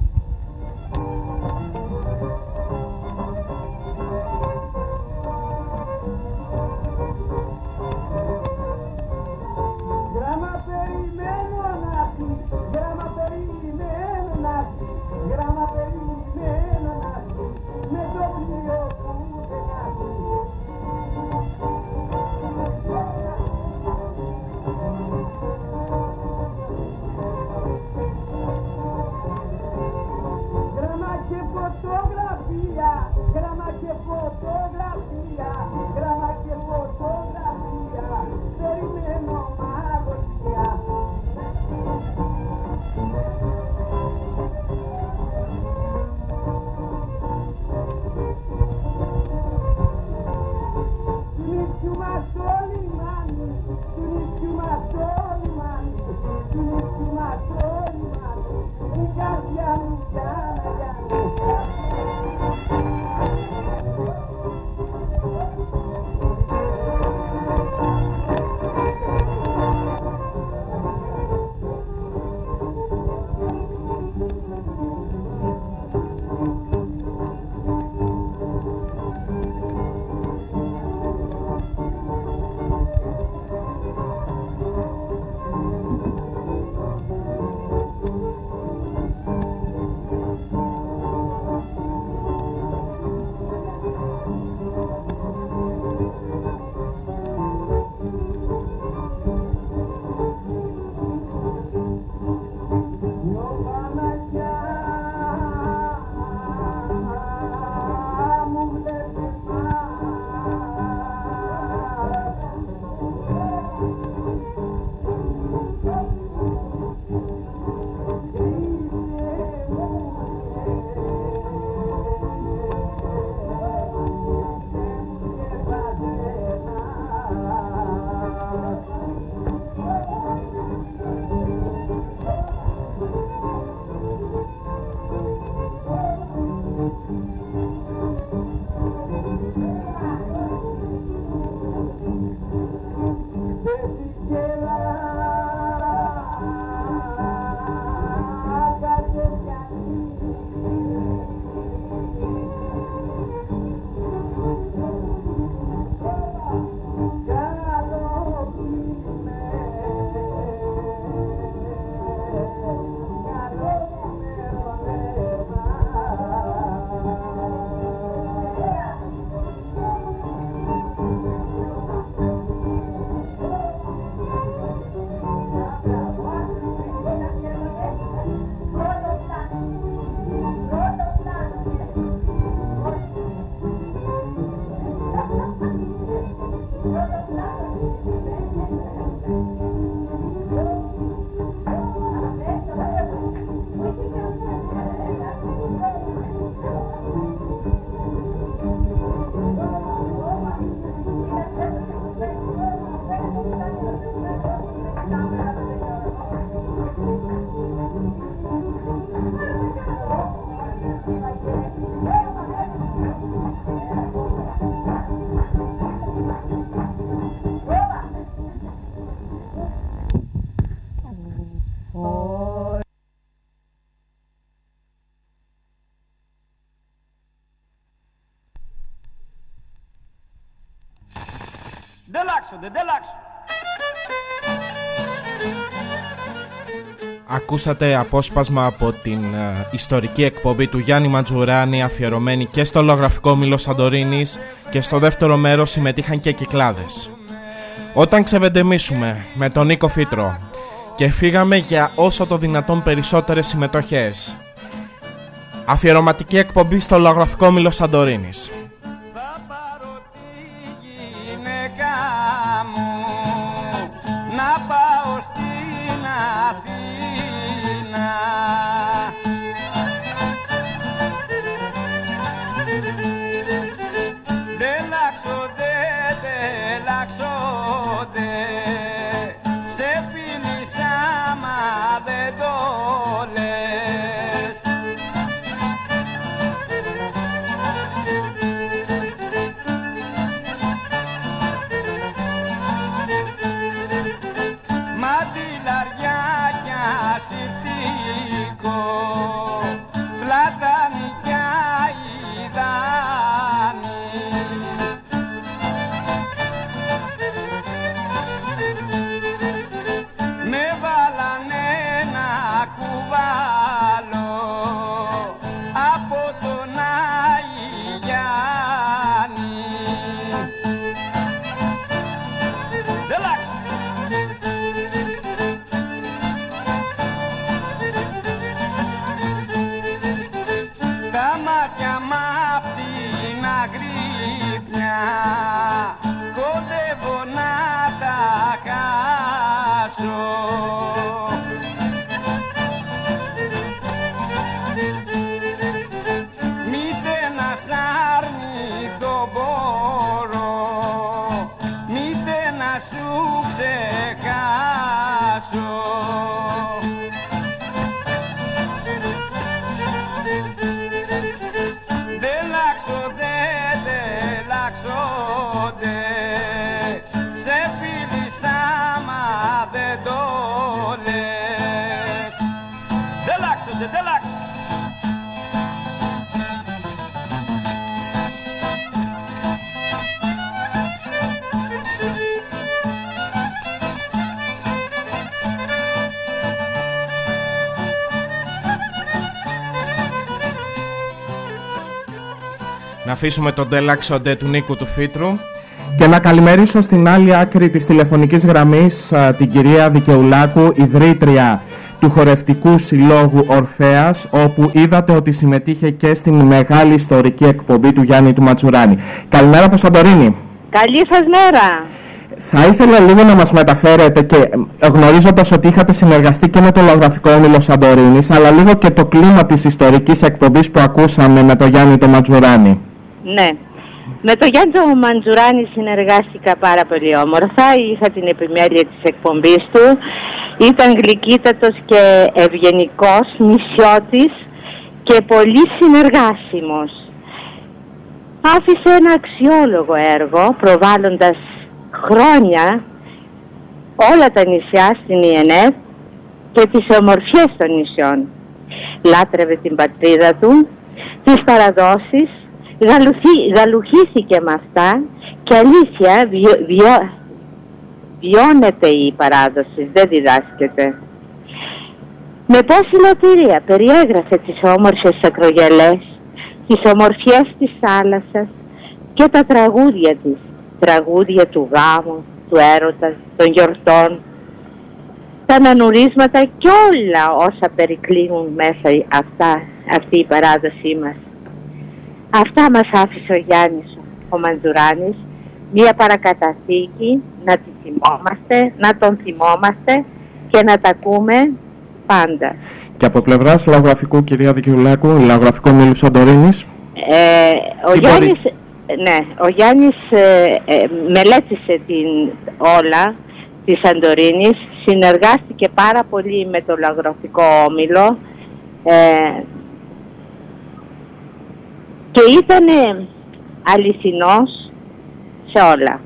Δελάξονται, δελάξονται. Ακούσατε απόσπασμα από την ε, ιστορική εκπομπή του Γιάννη Ματζουράνη αφιερωμένη και στο λογραφικό Μήλος Σαντορίνης και στο δεύτερο μέρος συμμετείχαν και κυκλάδες. Όταν ξεβεντεμίσουμε με τον Νίκο Φίτρο και φύγαμε για όσο το δυνατόν περισσότερες συμμετοχές. Αφιερωματική εκπομπή στο λογραφικό Μήλος Σαντορίνης. Να αφήσουμε τον Τελάξοντε του Νίκου του Φίτρου. Και να καλημερίσω στην άλλη άκρη της τηλεφωνικής γραμμής α, την κυρία Δικαιουλάκου, ιδρύτρια του χορευτικού συλλόγου Ορφέας, όπου είδατε ότι συμμετείχε και στην μεγάλη ιστορική εκπομπή του Γιάννη του Ματσουράνη. Καλημέρα από Σαντορίνη. Καλή σας μέρα. Θα ήθελα λίγο να μας μεταφέρετε και ε, γνωρίζοντας ότι είχατε συνεργαστεί και με το λογραφικό όμιλο Σαντορίνης, αλλά λίγο και το κλίμα της ιστορικής εκπομπής που ακούσαμε με το Γιάννη το Ματζουράνη. Ναι. Με το Γιάννη το Μαντζουράνη συνεργάστηκα πάρα πολύ όμορφα. Είχα την επιμέλεια της εκπομπής του. Ήταν γλυκύτατος και ευγενικός, νησιώτης και πολύ συνεργάσιμος. Άφησε ένα αξιόλογο έργο προβάλλοντας χρόνια όλα τα νησιά στην ΙΕΝΕΦ και τις ομορφιές των νησιών. Λάτρευε την πατρίδα του, τις παραδόσεις, γαλουθή, γαλουχήθηκε με αυτά και αλήθεια βιο, βιο, βιώνεται η παράδοση, δεν διδάσκεται. Με πόση λατρεία περιέγραφε τις όμορφες ακρογελές, τις ομορφιές της θάλασσας και τα τραγούδια της, τραγούδια του γάμου, του έρωτας, των γιορτών, τα ανανουρίσματα και όλα όσα περικλίνουν μέσα αυτά, αυτή η παράδοσή μας. Αυτά μας άφησε ο Γιάννης ο Μαντζουράνης, μία παρακαταθήκη να τη θυμόμαστε, να τον θυμόμαστε και να τα ακούμε πάντα. Και από πλευράς λαογραφικού κυρία Δικαιουλάκου, λαογραφικό Μίλου Σαντορίνης. Ε, ο Τι μπορεί- Γιάννης, ναι, ο Γιάννης ε, ε, μελέτησε την όλα της Σαντορίνης, συνεργάστηκε πάρα πολύ με το λαογραφικό όμιλο ε, και ήταν αληθινός σε όλα.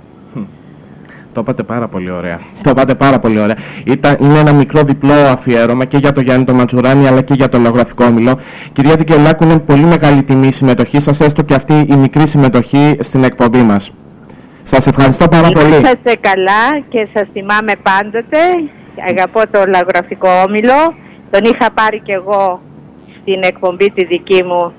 Το είπατε πάρα πολύ ωραία. Το είπατε πάρα πολύ ωραία. Ήταν, είναι ένα μικρό διπλό αφιέρωμα και για το Γιάννη τον Ματζουράνη αλλά και για το λογραφικό όμιλο. Κυρία Δικαιολάκου, είναι πολύ μεγάλη τιμή η συμμετοχή σας, έστω και αυτή η μικρή συμμετοχή στην εκπομπή μας. Σας ευχαριστώ πάρα Να πολύ. είσαστε καλά και σας θυμάμαι πάντοτε. Αγαπώ το λαογραφικό όμιλο. Τον είχα πάρει κι εγώ στην εκπομπή τη δική μου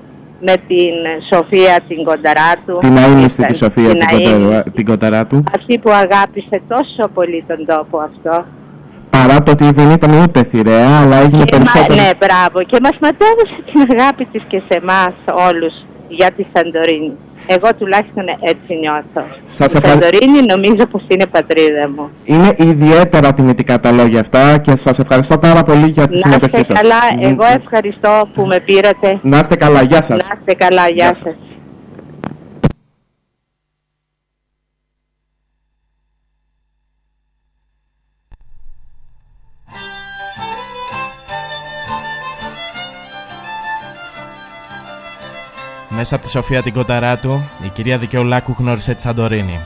με την Σοφία την Κονταράτου. Την αείμνηστη τη Ήταν- Σοφία την, αείμνηστη. κοτέρα, την κοταρά του. Αυτή που αγάπησε τόσο πολύ τον τόπο αυτό. Παρά το ότι δεν ήταν ούτε θηρέα, αλλά έγινε Και μα- περισσότερο. ναι, μπράβο. Και μας ματέδωσε την αγάπη της και σε εμάς όλους για τη Σαντορίνη. Εγώ τουλάχιστον έτσι νιώθω. Σας η ευχαρι- Σαντορίνη νομίζω πως είναι πατρίδα μου. Είναι ιδιαίτερα τιμητικά τα λόγια αυτά και σας ευχαριστώ πάρα πολύ για τη Να συμμετοχή είστε σας. καλά, Μ, εγώ ευχαριστώ που με πήρατε. Να είστε καλά, γεια σας. Να είστε καλά, γεια Γεια σας. Μέσα από τη Σοφία την κοταρά του, η κυρία Δικαιολάκου γνώρισε τη Σαντορίνη.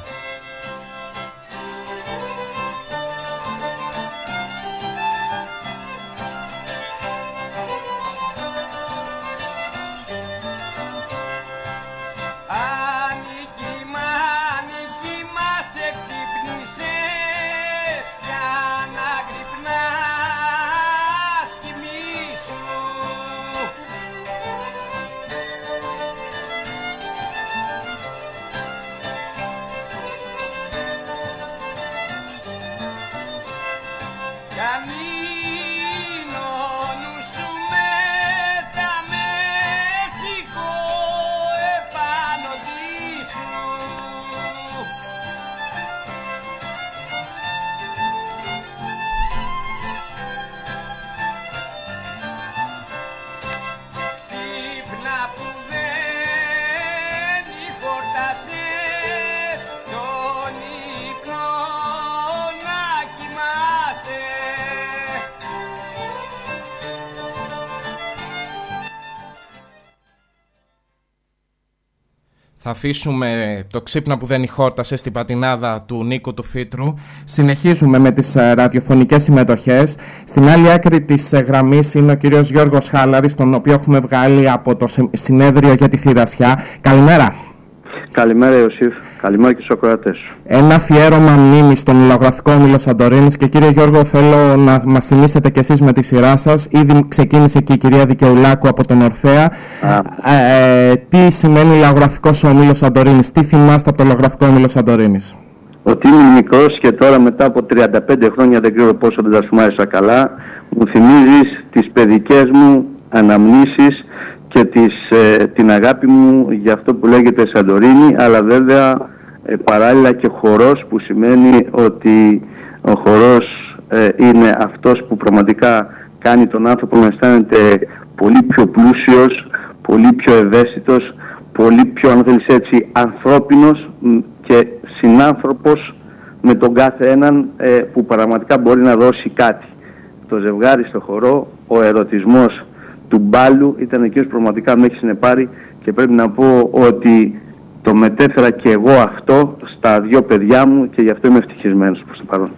Θα αφήσουμε το ξύπνα που δεν χόρτασε στην πατινάδα του Νίκου του Φίτρου. Συνεχίζουμε με τις ε, ραδιοφωνικές συμμετοχές. Στην άλλη άκρη της ε, γραμμής είναι ο κύριος Γιώργος Χάλαρης, τον οποίο έχουμε βγάλει από το συ- συνέδριο για τη Θηρασιά. Καλημέρα. Καλημέρα Ιωσήφ, καλημέρα και στους ακροατές σου. Ένα αφιέρωμα μνήμη στον λογογραφικό όμιλο Σαντορίνης. Και κύριε Γιώργο, θέλω να μας θυμίσετε κι εσείς με τη σειρά σας. Ήδη ξεκίνησε και η κυρία Δικαιουλάκου από τον Ορφέα. Ε, τι σημαίνει λογογραφικό όμιλος Σαντορίνης, τι θυμάστε από το λογογραφικό όμιλο Σαντορίνης; Ότι είμαι μικρός και τώρα μετά από 35 χρόνια, δεν ξέρω πόσο δεν τα θυμάσαι καλά, μου θυμίζεις τις παιδικές μου αναμνήσεις και τις, ε, την αγάπη μου για αυτό που λέγεται Σαντορίνη, αλλά βέβαια ε, παράλληλα και χορός που σημαίνει ότι ο χορός ε, είναι αυτός που πραγματικά κάνει τον άνθρωπο να αισθάνεται πολύ πιο πλούσιος, πολύ πιο ευαίσθητος, πολύ πιο αν θέλεις έτσι ανθρώπινος μ, και συνάνθρωπος με τον κάθε έναν ε, που πραγματικά μπορεί να δώσει κάτι. Το ζευγάρι στο χορό, ο ερωτισμός του μπάλου ήταν εκείνος που πραγματικά με έχει συνεπάρει και πρέπει να πω ότι το μετέφερα και εγώ αυτό στα δυο παιδιά μου και γι' αυτό είμαι ευτυχισμένος προς το παρόν.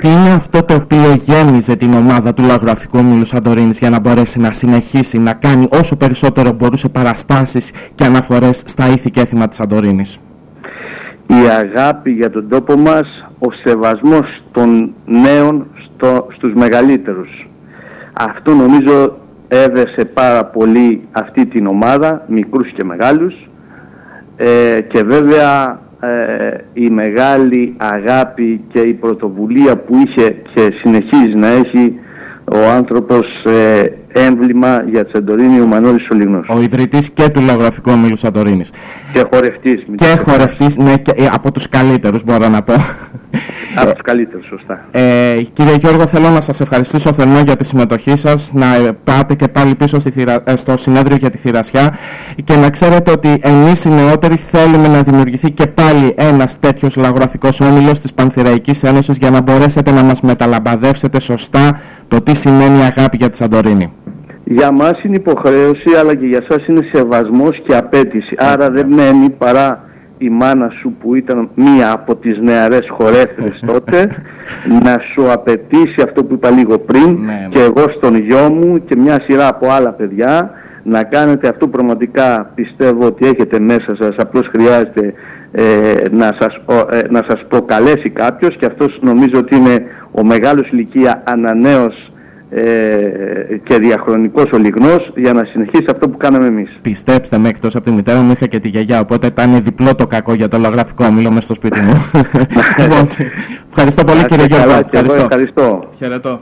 Τι είναι αυτό το οποίο γέμιζε την ομάδα του λογογραφικού όμιλου Σαντορίνης για να μπορέσει να συνεχίσει να κάνει όσο περισσότερο μπορούσε παραστάσεις και αναφορές στα ήθη και έθιμα της Σαντορίνης; η αγάπη για τον τόπο μας, ο σεβασμός των νέων στο, στους μεγαλύτερους. Αυτό νομίζω έδεσε πάρα πολύ αυτή την ομάδα, μικρούς και μεγάλους. Ε, και βέβαια ε, η μεγάλη αγάπη και η πρωτοβουλία που είχε και συνεχίζει να έχει ο άνθρωπος ε, έμβλημα για τη Σαντορίνη, ο Μανώλης Σολιγνός. Ο ιδρυτής και του λογογραφικού όμιλου Σαντορίνης. Και χορευτής. μην Και το ξεχνάς. χορευτής, ναι, και, ε, από τους καλύτερους μπορώ να πω. Από τους καλύτερους, σωστά. Ε, κύριε Γιώργο, θέλω να σας ευχαριστήσω θερμά για τη συμμετοχή σας, να ε, πάτε και πάλι πίσω στη θυρα- ε, στο συνέδριο για τη Θηρασιά και να ξέρετε ότι εμείς οι νεότεροι θέλουμε να δημιουργηθεί και πάλι ένας τέτοιος λαγογραφικός όμιλος της Πανθηραϊκής Ένωσης για να μπορέσετε να μας μεταλαμπαδεύσετε σωστά το τι σημαίνει αγάπη για τη Σαντορίνη. Για μας είναι υποχρέωση αλλά και για σας είναι σεβασμός και απέτηση. Άρα δεν μένει παρά η μάνα σου που ήταν μία από τις νεαρές χορεύτρες *laughs* τότε να σου απαιτήσει αυτό που είπα λίγο πριν και εγώ στον γιο μου και μια σειρά από άλλα παιδιά να κάνετε αυτό που πραγματικά πιστεύω ότι έχετε μέσα σας απλώς χρειάζεται ε, να, σας, ο- ε, να σας προκαλέσει κάποιος και αυτός νομίζω ότι είναι ο μεγάλος ηλικία ανανέως ε, και διαχρονικός ο λιγνός για να συνεχίσει αυτό που κάναμε εμείς. Πιστέψτε με, εκτός από τη μητέρα μου είχα και τη γιαγιά, οπότε ήταν διπλό το κακό για το λογογραφικό όμιλο μέσα στο σπίτι μου. *laughs* λοιπόν, ευχαριστώ πολύ Να είστε κύριε Γιώργο. καλά και εγώ ευχαριστώ. Χαιρετώ.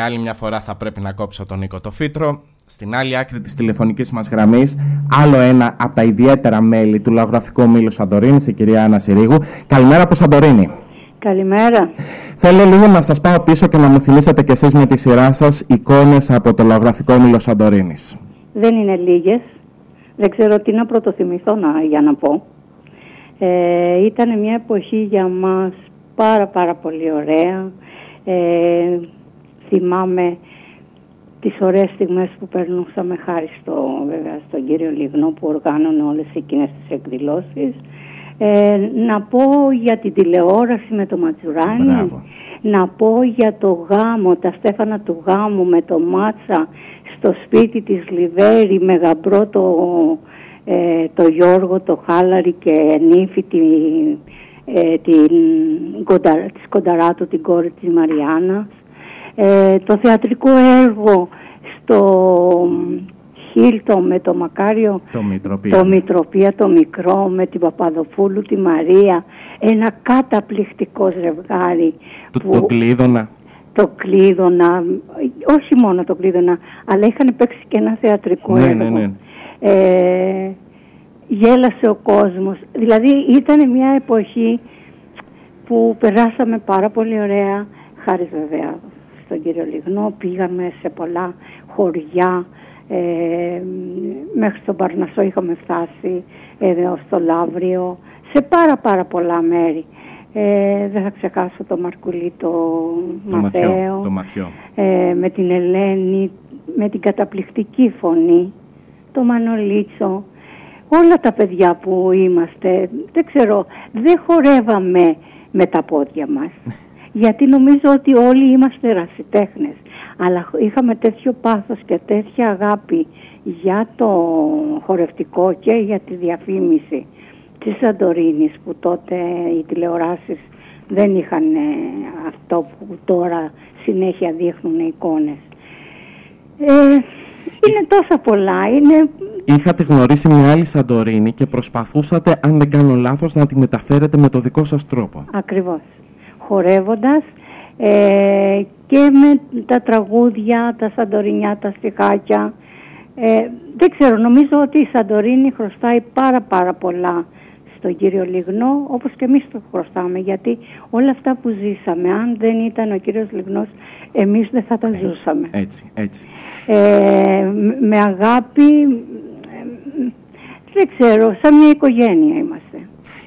Για άλλη μια φορά θα πρέπει να κόψω τον Νίκο το Φίτρο. Στην άλλη άκρη της τηλεφωνικής μας γραμμής, άλλο ένα από τα ιδιαίτερα μέλη του λαογραφικού ομίλου Σαντορίνης, η κυρία Άννα Συρίγου. Καλημέρα από Σαντορίνη. Καλημέρα. Θέλω λίγο να σας πάω πίσω και να μου θυμίσετε κι εσείς με τη σειρά σας εικόνες από το λαογραφικό όμιλο Σαντορίνης. Δεν είναι λίγες. Δεν ξέρω τι να πρωτοθυμηθώ να, για να πω. Ε, ήταν μια εποχή για μας πάρα πάρα πολύ ωραία. Ε, θυμάμαι τις ωραίες στιγμές που περνούσαμε χάρη στο, βέβαια, στον κύριο Λιγνό που οργάνωνε όλες εκείνες τις εκδηλώσεις. Ε, να πω για την τηλεόραση με το Ματζουράνι, Μπράβο. να πω για το γάμο, τα στέφανα του γάμου με το Μάτσα στο σπίτι της Λιβέρη με γαμπρό το, ε, το Γιώργο, το Χάλαρη και νύφη τη, ε, την, κοντα, της Κονταράτου, την κόρη της Μαριάννας. Ε, το θεατρικό έργο στο Χίλτο με το Μακάριο Το Μητροπία. το Μητροπία το μικρό με την Παπαδοπούλου τη Μαρία ένα καταπληκτικό ζευγάρι Το, το κλείδωνα. το κλείδωνα, όχι μόνο το κλείδωνα, αλλά είχαν παίξει και ένα θεατρικό Ναι, έργο. ναι, ναι. Ε, γέλασε ο κόσμος. Δηλαδή ήταν μια εποχή που περάσαμε πάρα πολύ ωραία, χάρη βέβαια στον κύριο Λιγνό, πήγαμε σε πολλά χωριά, ε, μέχρι στον Παρνασσό είχαμε φτάσει, εδώ στο Λαύριο, σε πάρα πάρα πολλά μέρη. Ε, δεν θα ξεχάσω το Μαρκουλί, το, Το Μαθαίο, Μαθιό. Το Μαθιό. ε, με την Ελένη, με την καταπληκτική φωνή, το Μανολίτσο, όλα τα παιδιά που είμαστε, δεν ξέρω, δεν χορεύαμε με τα πόδια μας. *laughs* Γιατί νομίζω ότι όλοι είμαστε ερασιτέχνες. Αλλά χ- είχαμε τέτοιο πάθος και τέτοια αγάπη για το χορευτικό και για τη διαφήμιση της Σαντορίνης που τότε οι τηλεοράσεις δεν είχαν ε, αυτό που τώρα συνέχεια δείχνουν εικόνες. Ε, είναι τόσα πολλά, είναι Είχατε γνωρίσει μια άλλη Σαντορίνη και προσπαθούσατε, αν δεν κάνω λάθος, να τη μεταφέρετε με το δικό σας τρόπο. Ακριβώς. Χορεύοντας ε, και με τα τραγούδια, τα σαντορινιά, τα στιχάκια. Ε, δεν ξέρω, νομίζω ότι η Σαντορίνη χρωστάει πάρα πάρα πολλά στον κύριο Λιγνό, όπως και εμείς το χρωστάμε, γιατί όλα αυτά που ζήσαμε, αν δεν ήταν ο κύριος Λιγνός, εμείς δεν θα τα ζούσαμε. Έτσι, έτσι. Ε, μ- με αγάπη, ε, δεν ξέρω, σαν μια οικογένεια είμαστε.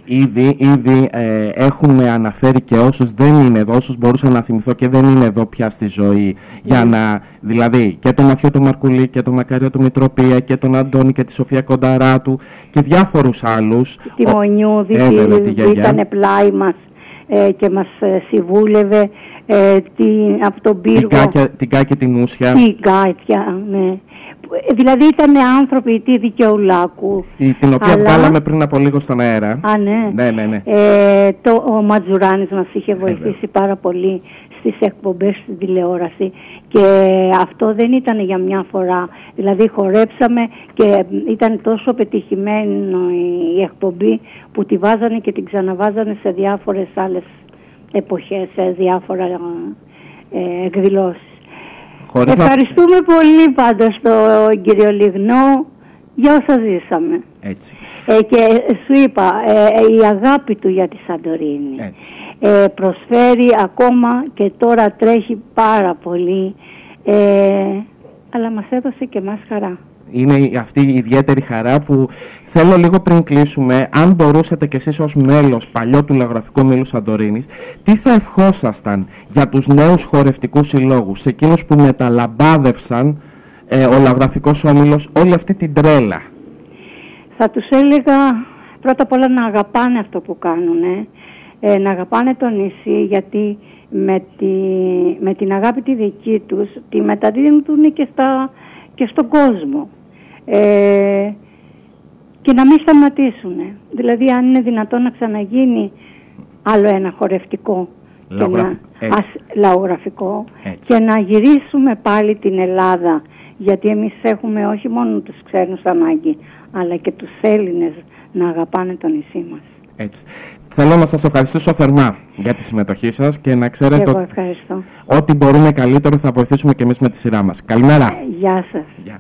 Ήδη, ήδη ε, έχουμε αναφέρει και όσους δεν είναι εδώ, όσους μπορούσα να θυμηθώ και δεν είναι εδώ πια στη ζωή, για να, δηλαδή και τον Μαθιό τον Μαρκουλή και τον Μακάριο του Μητροπία και τον Αντώνη και τη Σοφία Κονταράτου και διάφορους άλλους. τη Ο- Μονιούδη Ε, βέβαια, τη που γιαγιά. ήταν πλάι μας ε, και μας ε, συμβούλευε ε, τη, από τον Την πύργο. Κάκια, την Κάκη την Ούσια, Την Κάτια, ναι. Που, ε, Δηλαδή ήταν άνθρωποι τη δικαιουλάκου. η- την οποία Αλλά- βγάλαμε πριν από λίγο στον αέρα. Α, ναι. Ναι, ναι, ναι. Ε, το, ο Ματζουράνης μας είχε βοηθήσει πάρα πολύ στις εκπομπές στην τηλεόραση και αυτό δεν ήταν για μια φορά. Δηλαδή χορέψαμε και ήταν τόσο πετυχημένο η, η εκπομπή που τη βάζανε και την ξαναβάζανε σε διάφορες άλλες εποχές, σε διάφορα ε, εκδηλώσεις. Χωρίς να... Ευχαριστούμε πολύ πάντως τον κύριο Λιγνό για όσα ζήσαμε. Έτσι, Ε, και σου είπα, ε, η αγάπη του για τη Σαντορίνη έτσι. ε, προσφέρει ακόμα και τώρα τρέχει πάρα πολύ, ε, αλλά μας έδωσε και μας χαρά. Είναι η- αυτή η ιδιαίτερη χαρά που θέλω λίγο πριν κλείσουμε, αν μπορούσατε κι εσείς ως μέλος παλιό του Λαγραφικού Μήλου Σαντορίνης, τι θα ευχόσασταν για τους νέους χορευτικούς συλλόγους, σε εκείνους που μεταλαμπάδευσαν ε, ο Λαγραφικός Όμιλος όλη αυτή την τρέλα; Θα τους έλεγα πρώτα απ' όλα να αγαπάνε αυτό που κάνουν, ε, να αγαπάνε το νησί γιατί με, τη, με την αγάπη τη δική τους τη μεταδίδουν και, στα, και στον κόσμο. Ε, και να μην σταματήσουν. Δηλαδή αν είναι δυνατόν να ξαναγίνει άλλο ένα χορευτικό και Λαογραφ- να, έτσι. ας, λαογραφικό Έτσι. και να γυρίσουμε πάλι την Ελλάδα γιατί εμείς έχουμε όχι μόνο τους ξένους ανάγκη αλλά και τους Έλληνες να αγαπάνε το νησί μας. Έτσι. Θέλω να σας ευχαριστήσω θερμά για τη συμμετοχή σας και να Και ξέρετε εγώ ότι- ευχαριστώ. Ό,τι μπορούμε καλύτερο θα βοηθήσουμε και εμείς με τη σειρά μας. Καλημέρα. Γεια σας. Γεια.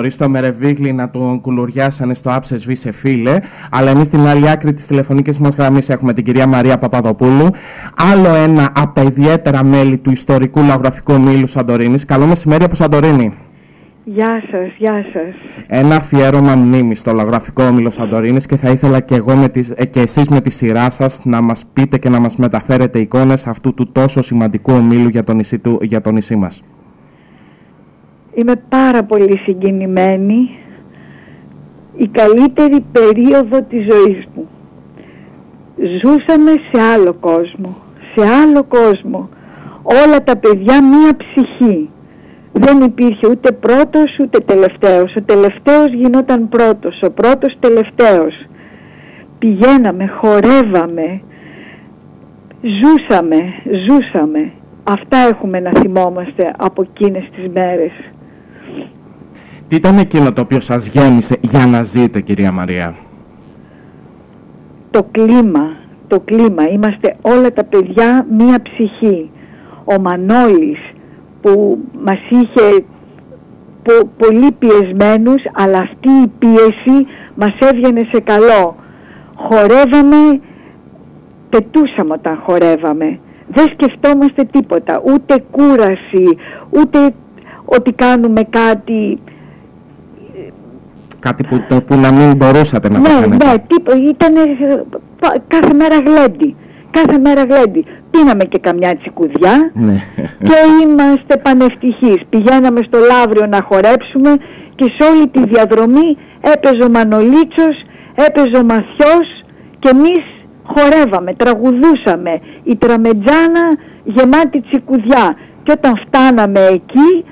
Μπορεί στο Μερεβίγλι να τον κουλουριάσανε στο άψε σε φίλε, αλλά εμείς στην άλλη άκρη τη τηλεφωνική μας γραμμή έχουμε την κυρία Μαρία Παπαδοπούλου, άλλο ένα από τα ιδιαίτερα μέλη του ιστορικού λαογραφικού ομίλου Σαντορίνης. Καλό μεσημέρι από Σαντορίνη. Γεια σας, γεια σας. Ένα αφιέρωμα μνήμη στο λαογραφικό όμιλο Σαντορίνης και θα ήθελα και εγώ με τις, ε, και εσείς με τη σειρά σας να μας πείτε και να μας μεταφέρετε εικόνες αυτού του τόσο σημαντικού ομίλου για το νησί, του, για το νησί μας. Είμαι πάρα πολύ συγκινημένη. Η καλύτερη περίοδο της ζωής μου. Ζούσαμε σε άλλο κόσμο. Σε άλλο κόσμο. Όλα τα παιδιά μία ψυχή. Δεν υπήρχε ούτε πρώτος ούτε τελευταίος. Ο τελευταίος γινόταν πρώτος. Ο πρώτος τελευταίος. Πηγαίναμε, χορεύαμε. Ζούσαμε, ζούσαμε. Αυτά έχουμε να θυμόμαστε από εκείνες τις μέρες. Τι ήταν εκείνο το οποίο σας γέμισε για να ζείτε κυρία Μαρία; Το κλίμα, το κλίμα. Είμαστε όλα τα παιδιά μία ψυχή. Ο Μανώλης που μας είχε πο- πολύ πιεσμένους αλλά αυτή η πίεση μας έβγαινε σε καλό. Χορεύαμε, πετούσαμε όταν χορεύαμε. Δεν σκεφτόμαστε τίποτα, ούτε κούραση, ούτε ότι κάνουμε κάτι Κάτι που, το, που να μην μπορούσατε να το ναι, κάνετε. ναι, τίπο, ήταν κάθε μέρα γλέντι. Κάθε μέρα γλέντι. Πίναμε και καμιά τσικουδιά Ναι. και είμαστε πανευτυχείς. Πηγαίναμε στο Λαύριο να χορέψουμε και σε όλη τη διαδρομή έπαιζε ο Μανολίτσος, έπαιζε ο Μαθιός και εμείς χορεύαμε, τραγουδούσαμε. Η τραμετζάνα γεμάτη τσικουδιά. Και όταν φτάναμε εκεί,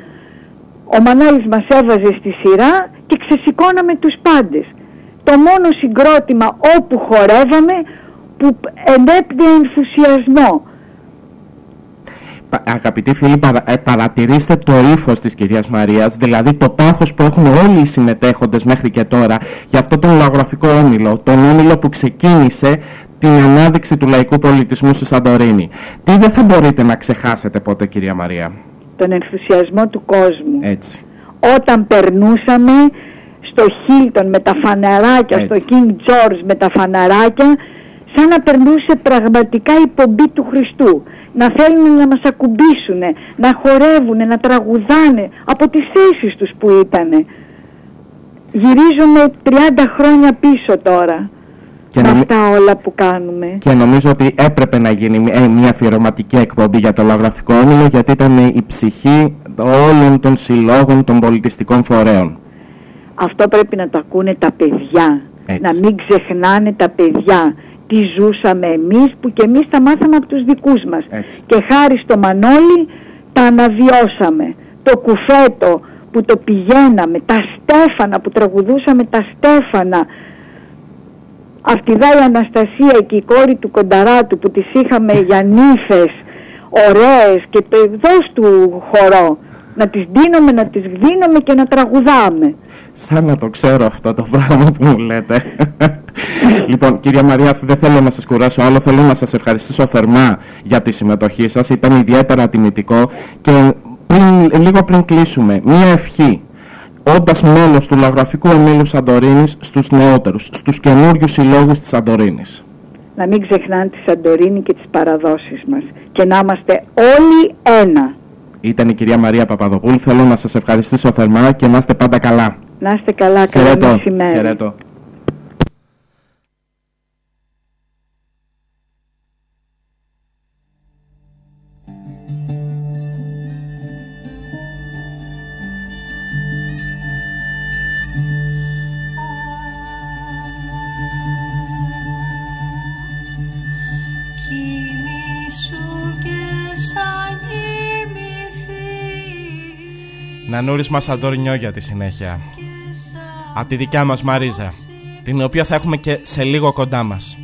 ο Μανώλης μας έβαζε στη σειρά και ξεσηκώναμε τους πάντες. Το μόνο συγκρότημα όπου χορεύαμε που ενέπνεε ενθουσιασμό. Πα- Αγαπητοί φίλοι, παρα- ε, παρατηρήστε το ύφος της κυρίας Μαρίας, δηλαδή το πάθος που έχουν όλοι οι συμμετέχοντες μέχρι και τώρα για αυτό τον λαογραφικό όμιλο. Τον όμιλο που ξεκίνησε την ανάδειξη του λαϊκού πολιτισμού στη Σαντορίνη. Τι δεν θα μπορείτε να ξεχάσετε ποτέ, κυρία Μαρία; Τον ενθουσιασμό του κόσμου. Έτσι. Όταν περνούσαμε στο Χίλτον με τα φαναράκια, Έτσι. στο King George με τα φαναράκια, σαν να περνούσε πραγματικά η πομπή του Χριστού. Να θέλουν να μας ακουμπήσουν, να χορεύουν, να τραγουδάνε από τις θέσεις τους που ήτανε. Γυρίζουμε 30 χρόνια πίσω τώρα Και, με νομι- αυτά όλα που κάνουμε. και νομίζω ότι έπρεπε να γίνει ε, μια αφιερωματική εκπομπή για το λαογραφικό όμιλο, γιατί ήταν η ψυχή όλων των συλλόγων των πολιτιστικών φορέων. Αυτό πρέπει να το ακούνε τα παιδιά. Έτσι. Να μην ξεχνάνε τα παιδιά. Τι ζούσαμε εμείς που και εμείς τα μάθαμε από τους δικούς μας. Έτσι. Και χάρη στο Μανώλη τα αναβιώσαμε. Το κουφέτο που το πηγαίναμε, τα στέφανα που τραγουδούσαμε τα στέφανα. Αυτή η Αναστασία και η κόρη του Κονταράτου που τις είχαμε για νύφες, ωραίες και το δώσ' του χορό. Να τις δίνουμε, να τις δίνουμε και να τραγουδάμε. Σαν να το ξέρω αυτό το πράγμα που μου λέτε. *laughs* λοιπόν, κυρία Μαρία, δεν θέλω να σας κουράσω άλλο. Θέλω να σας ευχαριστήσω θερμά για τη συμμετοχή σας. Ήταν ιδιαίτερα τιμητικό. Και πριν, λίγο πριν κλείσουμε, μία ευχή. Όντας μέλος του λαογραφικού ομίλου Σαντορίνης στους νεότερους, στους καινούριους συλλόγους της Σαντορίνης. να μην ξεχνάνε τη Σαντορίνη και τις παραδόσεις μας και να είμαστε όλοι ένα. Ήταν η κυρία Μαρία Παπαδοπούλου. Θέλω να σας ευχαριστήσω θερμά και να είστε πάντα καλά. Να είστε καλά, καλό Χαιρετώ. μεσημέρι. Χαιρετώ. Νανούρης μας Αντόρνιο για τη συνέχεια. Από τη δικιά μας Μαρίζα, την οποία θα έχουμε και σε λίγο κοντά μας.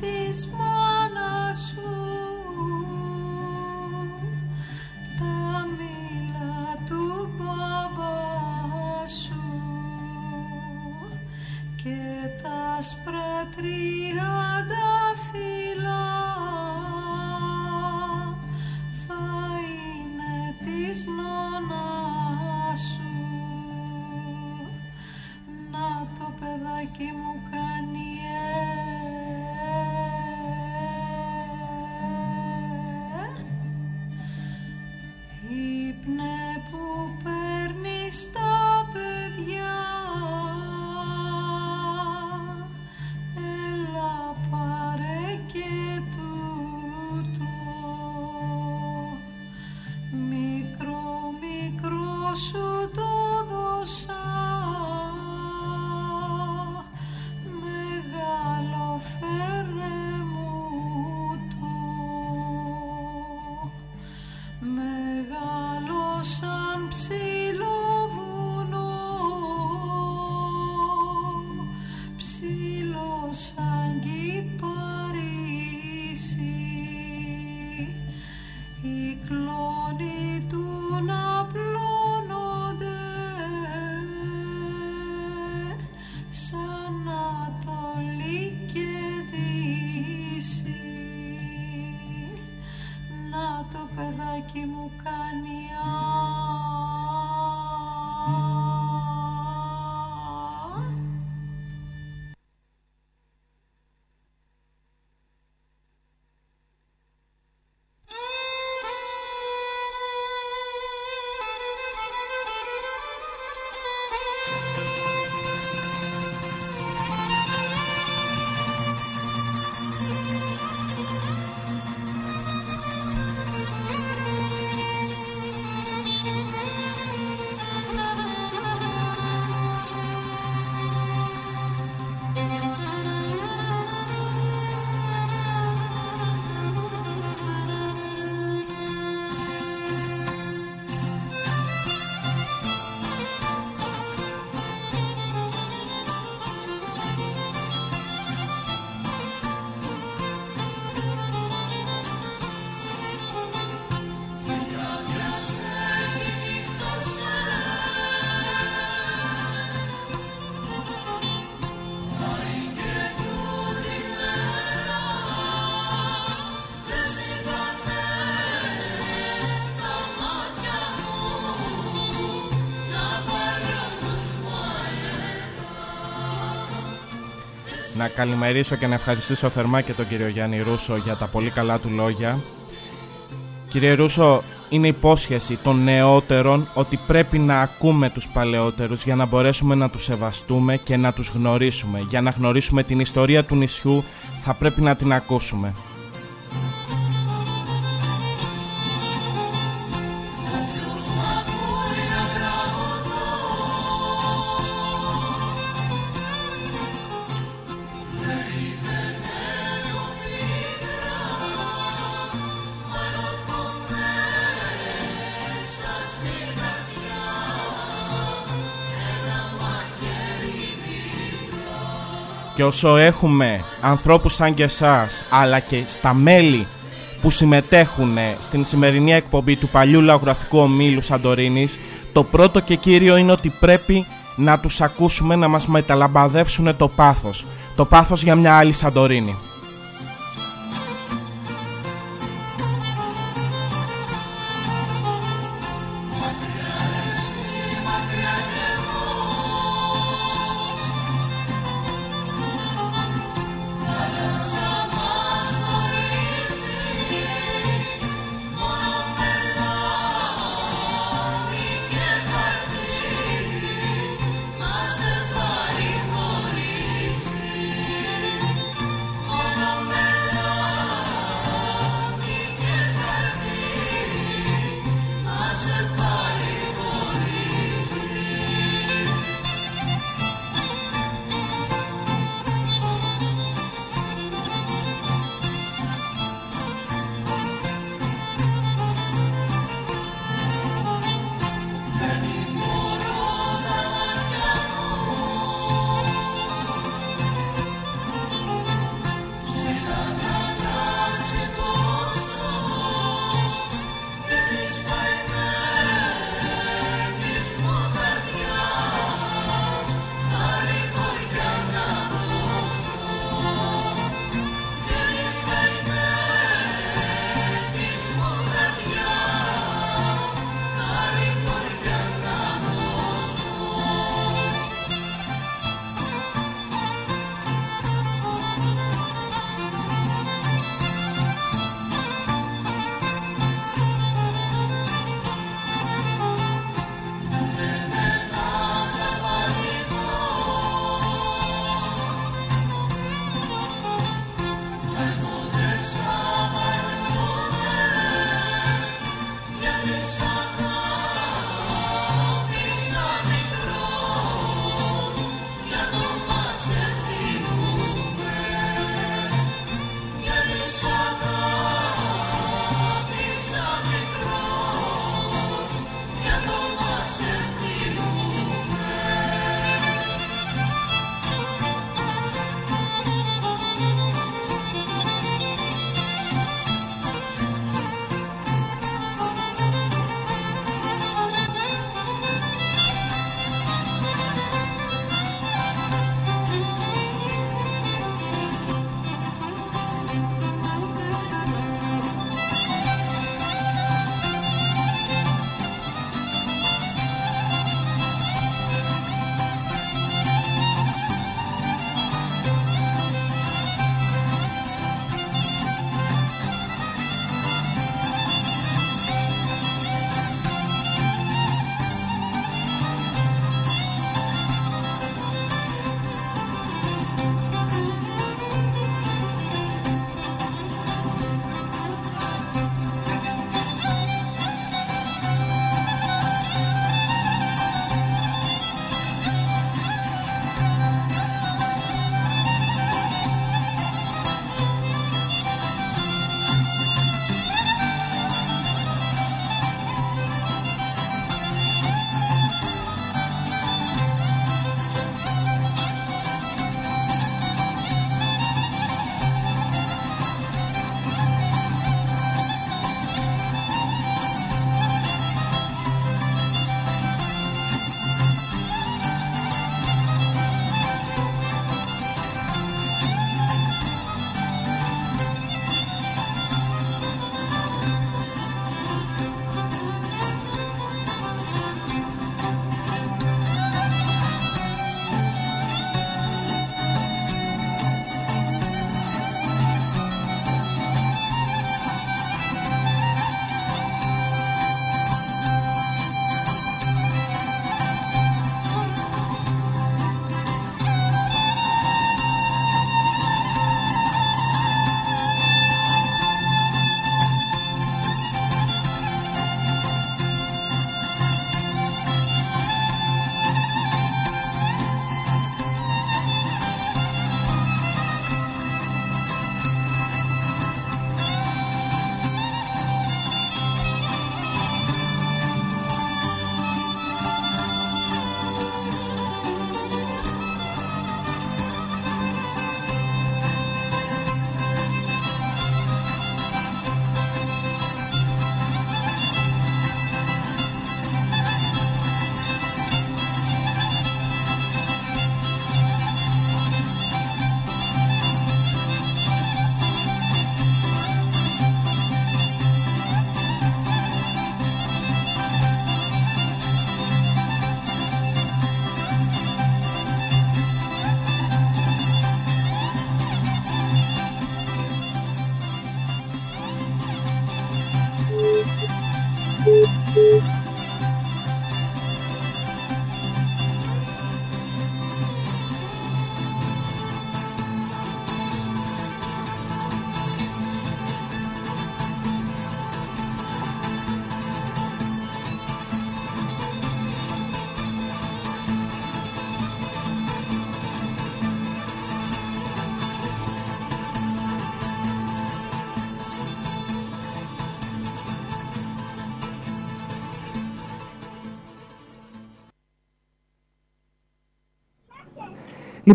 Θαν της καλημερίσω και να ευχαριστήσω θερμά και τον κύριο Γιάννη Ρούσο για τα πολύ καλά του λόγια. Κύριε Ρούσο, είναι υπόσχεση των νεότερων ότι πρέπει να ακούμε τους παλαιότερους για να μπορέσουμε να τους σεβαστούμε και να τους γνωρίσουμε. Για να γνωρίσουμε την ιστορία του νησιού θα πρέπει να την ακούσουμε. Και όσο έχουμε ανθρώπους σαν και εσάς, αλλά και στα μέλη που συμμετέχουν ε, στην σημερινή εκπομπή του παλιού λαογραφικού ομίλου Σαντορίνης, το πρώτο και κύριο είναι ότι πρέπει να τους ακούσουμε να μας μεταλαμπαδεύσουν το πάθος. Το πάθος για μια άλλη Σαντορίνη.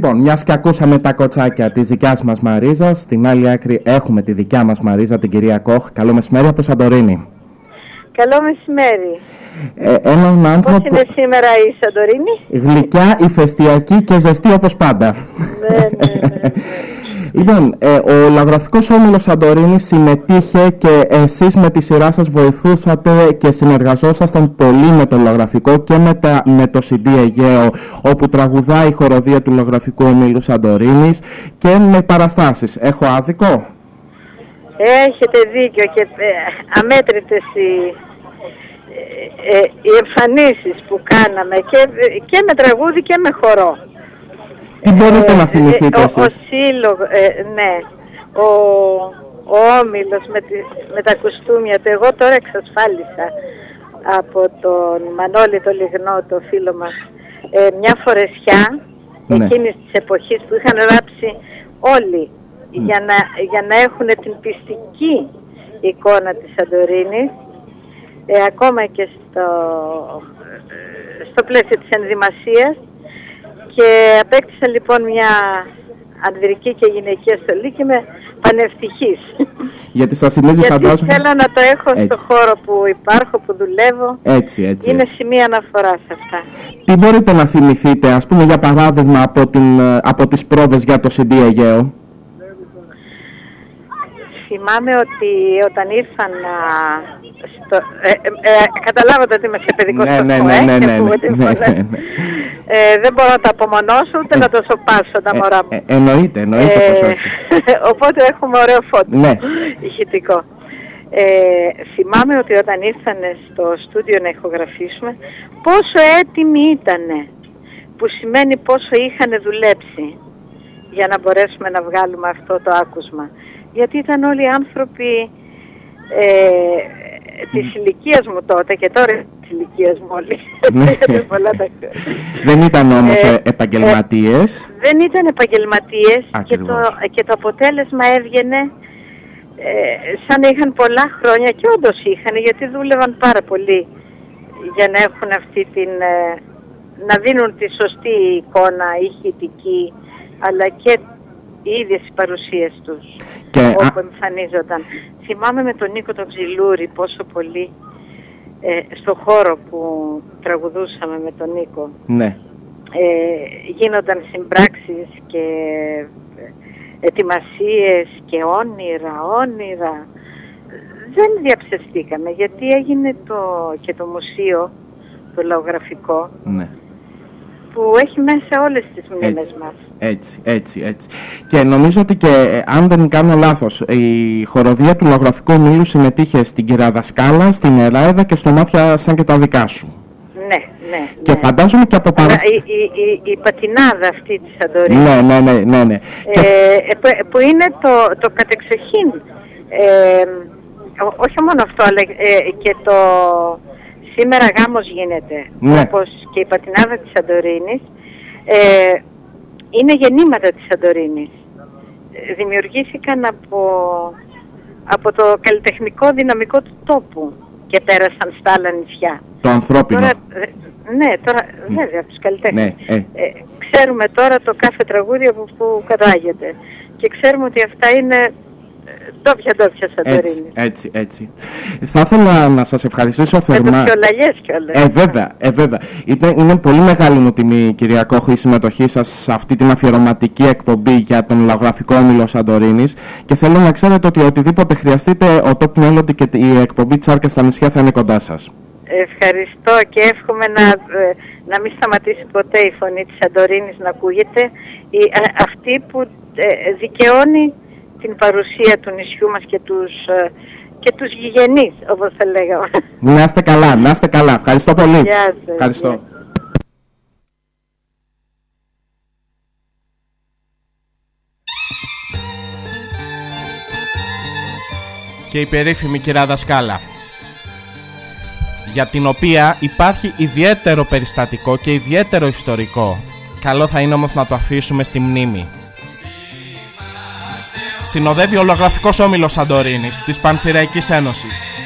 Λοιπόν, μιας και ακούσαμε τα κοτσάκια της δικιάς μας Μαρίζα, στην άλλη άκρη έχουμε τη δικιά μας Μαρίζα, την κυρία Κοχ. Καλό μεσημέρι από Σαντορίνη. Καλό μεσημέρι. Ε, έναν Πώς άνθρωπο είναι σήμερα η Σαντορίνη; γλυκιά, ηφαιστειακή και ζεστή όπως πάντα. ναι, ναι, ναι. *laughs* Λοιπόν, ε, ο Λαογραφικός Όμιλος Σαντορίνη συμμετείχε και εσείς με τη σειρά σας βοηθούσατε και συνεργαζόσασταν πολύ με το Λαογραφικό και με, τα, με το CD Αιγαίο όπου τραγουδάει η χοροδία του Λαογραφικού Ομίλου Σαντορίνης και με παραστάσεις. Έχω άδικο; Έχετε δίκιο και ε, αμέτρητες οι, ε, ε, οι εμφανίσεις που κάναμε και, και με τραγούδι και με χορό. Τι μπορείτε Ε, να ε, θυμηθείτε ο, ο εσείς; σύλλογο, ε, ναι, ο, ο Όμιλος με, τη- με τα κουστούμια του. Εγώ τώρα εξασφάλισα από τον Μανώλη το Λιγνό, το φίλο μας, ε, μια φορεσιά Ναι. εκείνης της εποχής που είχαν γράψει όλοι για, να, για να έχουν την πιστική εικόνα της Σαντορίνης ε, ακόμα και στο, ε, στο πλαίσιο της ενδυμασίας και απέκτησα λοιπόν μια ανδρική και γυναικεία στολή και είμαι πανευτυχής. Γιατί σας θυμίζει Γιατί φαντάζομαι... θέλω να το έχω Έτσι. στο χώρο που υπάρχω, που δουλεύω. Έτσι, έτσι. Είναι σημεία αναφοράς σε αυτά. Τι μπορείτε να θυμηθείτε, ας πούμε για παράδειγμα από, την, ε, από τις πρόβες για το CD Αιγαίο; Θυμάμαι ότι όταν ήρθαν α, στο... Ε, ε, ε, ε, ε, ε, καταλάβατε ότι είμαι σε παιδικό ναι, ναι, ναι ναι, ναι, ναι, ναι, δεν μπορώ να τα απομονώσω ούτε να το σοπάσω τα μωρά μου. εννοείται, εννοείται. *laughs* Οπότε έχουμε ωραίο φόντο ναι. ηχητικό. Ε, θυμάμαι ότι όταν ήρθανε στο στούντιο να ηχογραφήσουμε πόσο έτοιμοι ήταν, που σημαίνει πόσο είχαν δουλέψει για να μπορέσουμε να βγάλουμε αυτό το άκουσμα. Γιατί ήταν όλοι άνθρωποι της ηλικίας μου τότε και τώρα είναι της ηλικίας μου όλοι Ναι. *laughs* Γιατί πολλά τα- Δεν ήταν όμως Ε, ε, επαγγελματίες. δεν ήταν επαγγελματίες και το, Ακριβώς. και το αποτέλεσμα έβγαινε ε, σαν να είχαν πολλά χρόνια και όντως είχαν γιατί δούλευαν πάρα πολύ για να έχουν αυτή την... ε, να δίνουν τη σωστή εικόνα ηχητική αλλά και οι ίδιες οι παρουσίες τους Και, α- όπου εμφανίζονταν. Θυμάμαι με τον Νίκο τον Ψιλούρη πόσο πολύ ε, στο χώρο που τραγουδούσαμε με τον Νίκο Ναι. ε, γίνονταν συμπράξεις και ετοιμασίες και όνειρα, όνειρα. Δεν διαψευστήκαμε γιατί έγινε το, και το μουσείο, το λαογραφικό, Ναι. Που έχει μέσα όλες τις μνήμες Έτσι. μας. Έτσι, έτσι, έτσι. Και νομίζω ότι και, ε, αν δεν κάνω λάθος, η χοροδία του Λογραφικού Ομίλου συμμετείχε στην Κυραδασκάλα, στην Εράιδα και στο Μάτια σαν και τα δικά σου. Ναι, ναι. Και φαντάζομαι και από Αλλά παραστάσεις... η, η, η, η πατινάδα αυτή της Σαντορίνη, Ναι, ναι, ναι, ναι, ναι. Και ε, ε, που, που είναι το, το κατεξοχήν. Ε, ό- όχι μόνο αυτό, αλλά ε, και το σήμερα γάμος γίνεται, Ναι. όπως και η πατινάδα της Σαντορίνης, ε, είναι γεννήματα της Σαντορίνης. Ε, Δημιουργήθηκαν από, από το καλλιτεχνικό δυναμικό του τόπου και πέρασαν στα άλλα νησιά. το ανθρώπινο. Τώρα, ε, ναι, τώρα βέβαια από τους καλλιτέχνες. Ναι, ε, Ε, ξέρουμε τώρα το κάθε τραγούδι από που κατάγεται. Και ξέρουμε ότι αυτά είναι ε, ντόπια ντόπια έτσι, Σαντορίνη. έτσι, έτσι. Θα ήθελα να σας ευχαριστήσω Με θερμά. τους πιολαλιές κιόλας. Ε, βέβαια, ε, βέβαια. Ήταν, είναι πολύ μεγάλη μου τιμή, κυρία Κόχ, η συμμετοχή σας σε αυτή την αφιερωματική εκπομπή για τον λαογραφικό όμιλο Σαντορίνης και θέλω να ξέρετε ότι οτιδήποτε χρειαστείτε, ο Top Melody και η εκπομπή Τσάρκα στα νησιά θα είναι κοντά σας. Ευχαριστώ και εύχομαι να, ε, να μην σταματήσει ποτέ η φωνή της Σαντορίνης να ακούγεται. Η, α- αυτή που ε, δικαιώνει την παρουσία του νησιού μας και τους, ε, και τους γηγενείς, όπως θα λέγαμε. Να είστε καλά, να είστε καλά. Ευχαριστώ πολύ. Γεια σας, Ευχαριστώ. γεια. και η περίφημη κυρία Δασκάλα για την οποία υπάρχει ιδιαίτερο περιστατικό και ιδιαίτερο ιστορικό. Καλό θα είναι όμως να το αφήσουμε στη μνήμη. Συνοδεύει ο Ολογραφικός Όμιλος Σαντορίνης της Πανθυραϊκής Ένωσης.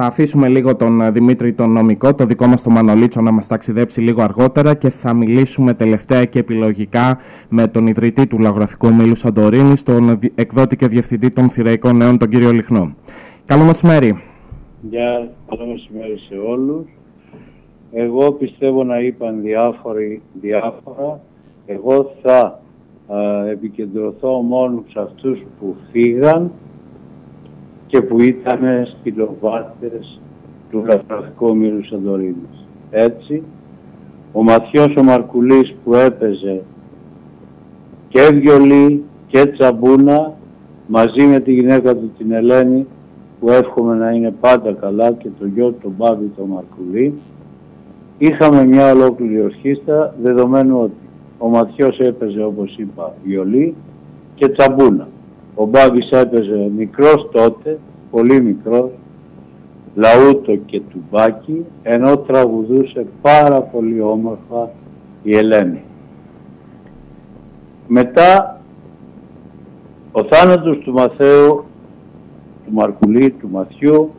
Θα αφήσουμε λίγο τον ε, Δημήτρη τον νομικό, το δικό μας τον Μανολίτσο να μας ταξιδέψει λίγο αργότερα και θα μιλήσουμε τελευταία και επιλογικά με τον ιδρυτή του Λαογραφικού Μήλου Σαντορίνης, τον εκδότη και διευθυντή των Θηραϊκών Νέων, τον κύριο Λιχνό. Καλό μεσημέρι. Γεια, καλό μεσημέρι σε όλους. Εγώ πιστεύω να είπαν διάφοροι διάφορα. Εγώ θα α, επικεντρωθώ μόνο σε αυτούς που φύγαν και που ήταν σκυλοβάρτες του Λαφραυτικού Μήλου Σαντορίνης. Έτσι, ο Μαθιός ο Μαρκουλής που έπαιζε και βιολί και τσαμπούνα μαζί με τη γυναίκα του την Ελένη που εύχομαι να είναι πάντα καλά και το γιο του Μπάμπη το Μαρκουλή είχαμε μια ολόκληρη ορχήστρα δεδομένου ότι ο Ματιός έπαιζε όπως είπα βιολί και τσαμπούνα. Ο Μπάμπης έπαιζε μικρός τότε, πολύ μικρός, λαούτο και τουμπάκι, ενώ τραγουδούσε πάρα πολύ όμορφα η Ελένη. Μετά ο θάνατος του Μαθαίου, του Μαρκουλή, του Μαθιού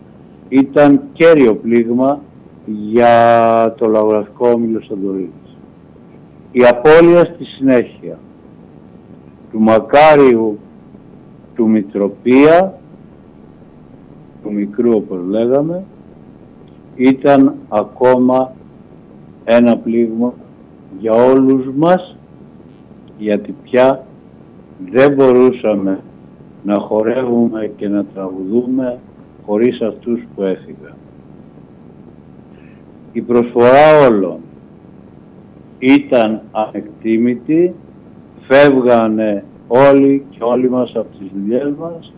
ήταν κέριο πλήγμα για το λαογραφικό όμιλο Σαντορίνης. Η απώλεια στη συνέχεια του Μακάριου του Μητροπία, του μικρού όπως λέγαμε, ήταν ακόμα ένα πλήγμα για όλους μας, γιατί πια δεν μπορούσαμε να χορεύουμε και να τραγουδούμε χωρίς αυτούς που έφυγαν. Η προσφορά όλων ήταν ανεκτήμητη, φεύγανε όλοι και όλοι μας από τις δουλειές μας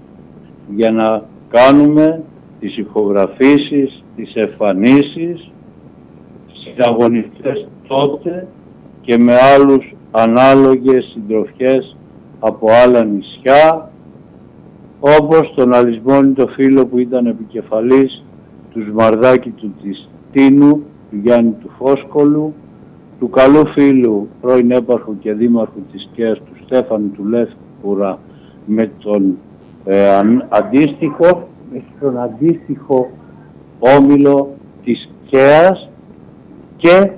για να κάνουμε τις ηχογραφήσεις, τις εμφανίσεις, συνταγωνιστές τότε και με άλλους ανάλογες συντροφιές από άλλα νησιά, όπως τον αλυσμόνιτο φίλο που ήταν επικεφαλής τους Σμαρδάκη του Τιστίνου, του Γιάννη του Φόσκολου, του καλού φίλου πρώην έπαρχου και δήμαρχου της ΚΕΑΣ του Στέφανου του Λεύκουρα με τον ε, αντίστοιχο, με τον αντίστοιχο όμιλο της ΚΕΑΣ και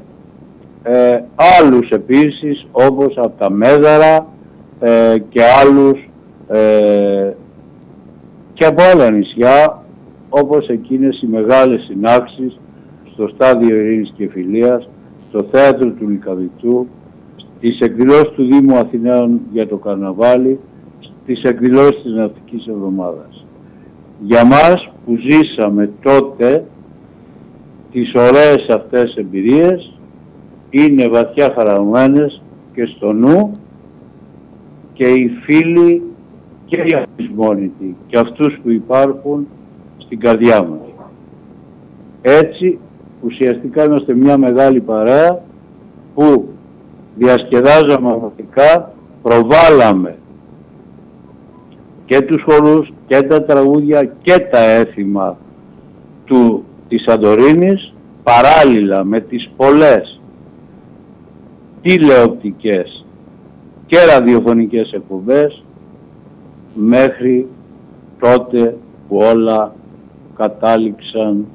ε, άλλους επίσης όπως από τα Μέδαρα ε, και άλλους ε, και από άλλα νησιά όπως εκείνες οι μεγάλες συνάξεις στο στάδιο ειρήνης και φιλίας στο θέατρο του Λυκαβητού, στις εκδηλώσεις του Δήμου Αθηναίων για το Καρναβάλι, στις εκδηλώσεις της Ναυτικής Εβδομάδας. Για μας που ζήσαμε τότε τις ωραίες αυτές εμπειρίες είναι βαθιά χαραγμένες και στο νου και οι φίλοι και οι αμφισμόνητοι και αυτούς που υπάρχουν στην καρδιά μας. Έτσι ουσιαστικά είμαστε μια μεγάλη παρέα που διασκεδάζαμε αγωγικά, προβάλαμε και τους χορούς και τα τραγούδια και τα έθιμα του, της Σαντορίνης παράλληλα με τις πολλές τηλεοπτικές και ραδιοφωνικές εκπομπές μέχρι τότε που όλα κατάληξαν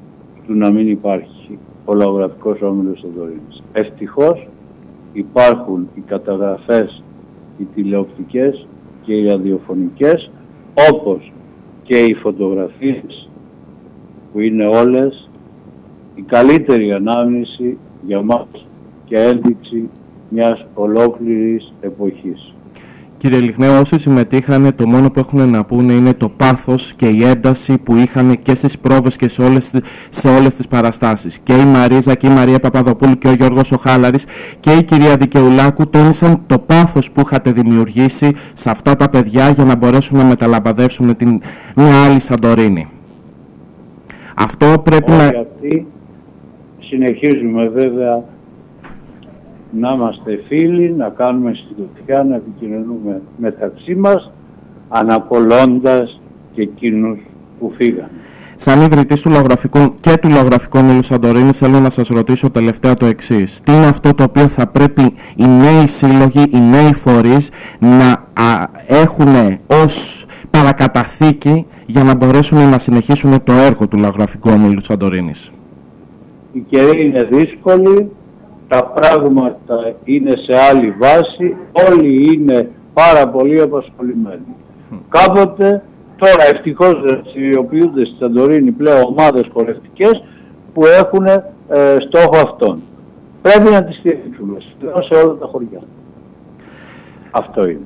του να μην υπάρχει ο λαογραφικός όμιλος Θοδωρίνης. Ευτυχώς υπάρχουν οι καταγραφές, οι τηλεοπτικές και οι ραδιοφωνικές, όπως και οι φωτογραφίες που είναι όλες η καλύτερη ανάμνηση για μας και ένδειξη μιας ολόκληρης εποχής. Κύριε Λιχνέο, όσοι συμμετείχαν, το μόνο που έχουν να πούνε είναι το πάθος και η ένταση που είχαν και στις πρόβες και σε όλες, σε όλες τις παραστάσεις. Και η Μαρίζα και η Μαρία Παπαδοπούλου και ο Γιώργος Οχάλαρης και η κυρία Δικαιουλάκου τόνισαν το πάθος που είχατε δημιουργήσει σε αυτά τα παιδιά για να μπορέσουν να μεταλαμπαδεύσουν την μια άλλη Σαντορίνη. Αυτό πρέπει να... συνεχίζουμε βέβαια να είμαστε φίλοι, να κάνουμε συντροφιά, να επικοινωνούμε μεταξύ μας, αναπολώντας και εκείνους που φύγαν. Σαν ιδρυτής του λογραφικού και του λογραφικού Μήλου Σαντορίνη, θέλω να σας ρωτήσω τελευταία το εξής. Τι είναι αυτό το οποίο θα πρέπει οι νέοι σύλλογοι, οι νέοι φορείς να έχουν ως παρακαταθήκη για να μπορέσουμε να συνεχίσουμε το έργο του Λαογραφικού Ομίλου Σαντορίνης; Η καιρή είναι δύσκολη, τα πράγματα είναι σε άλλη βάση, όλοι είναι πάρα πολύ απασχολημένοι. Κάποτε, τώρα ευτυχώς δραστηριοποιούνται στη Σαντορίνη πλέον ομάδες χορευτικές που έχουν ε, στόχο αυτόν. Πρέπει να τις στηρίξουμε σχεδόν σε όλα τα χωριά. Αυτό είναι.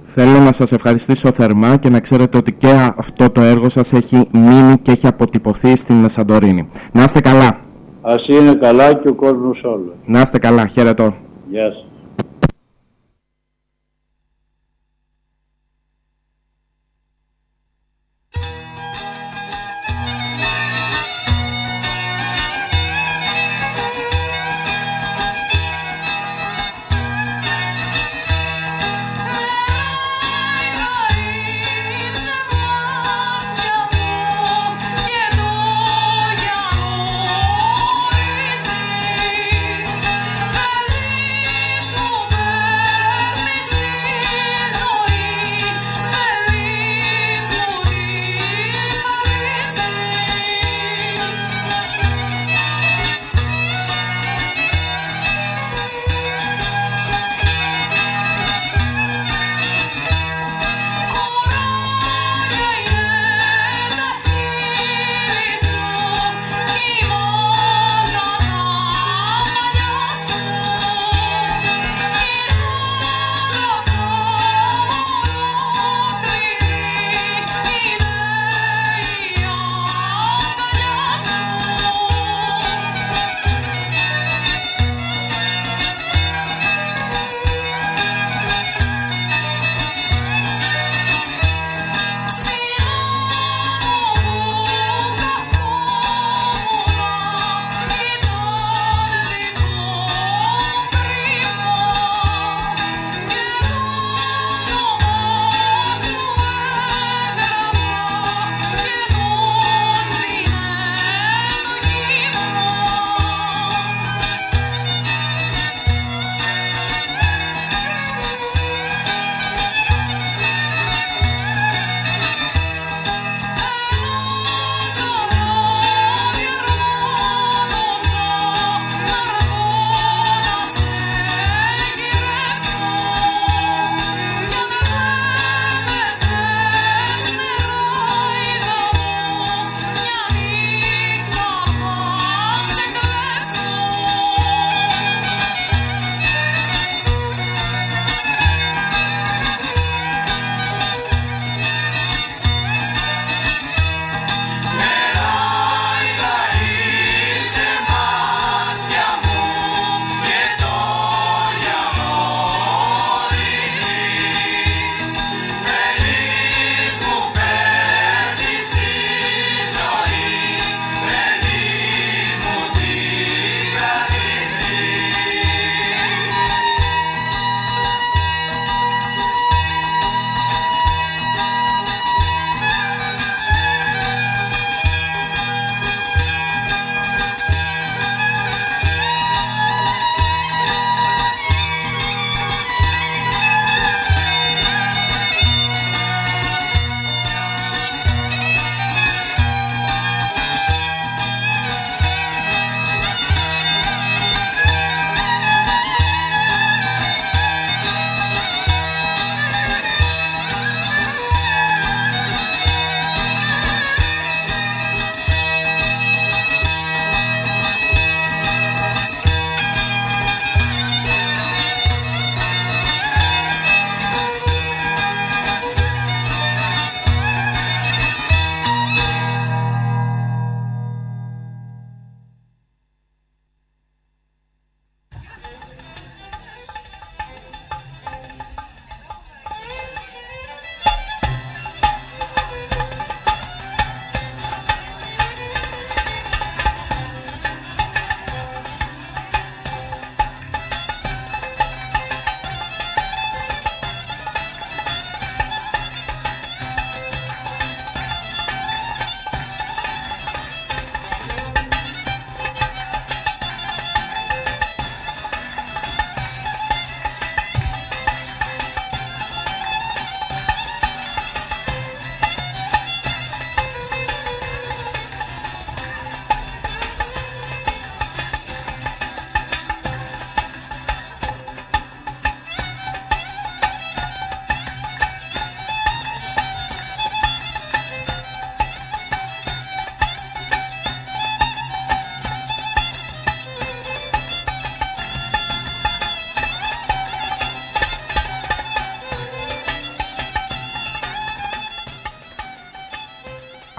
Θέλω να σας ευχαριστήσω θερμά και να ξέρετε ότι και αυτό το έργο σας έχει μείνει και έχει αποτυπωθεί στην Σαντορίνη. Να είστε καλά. Ας είναι καλά και ο κόσμος όλος. Να είστε καλά. Χαίρετο. Γεια σας.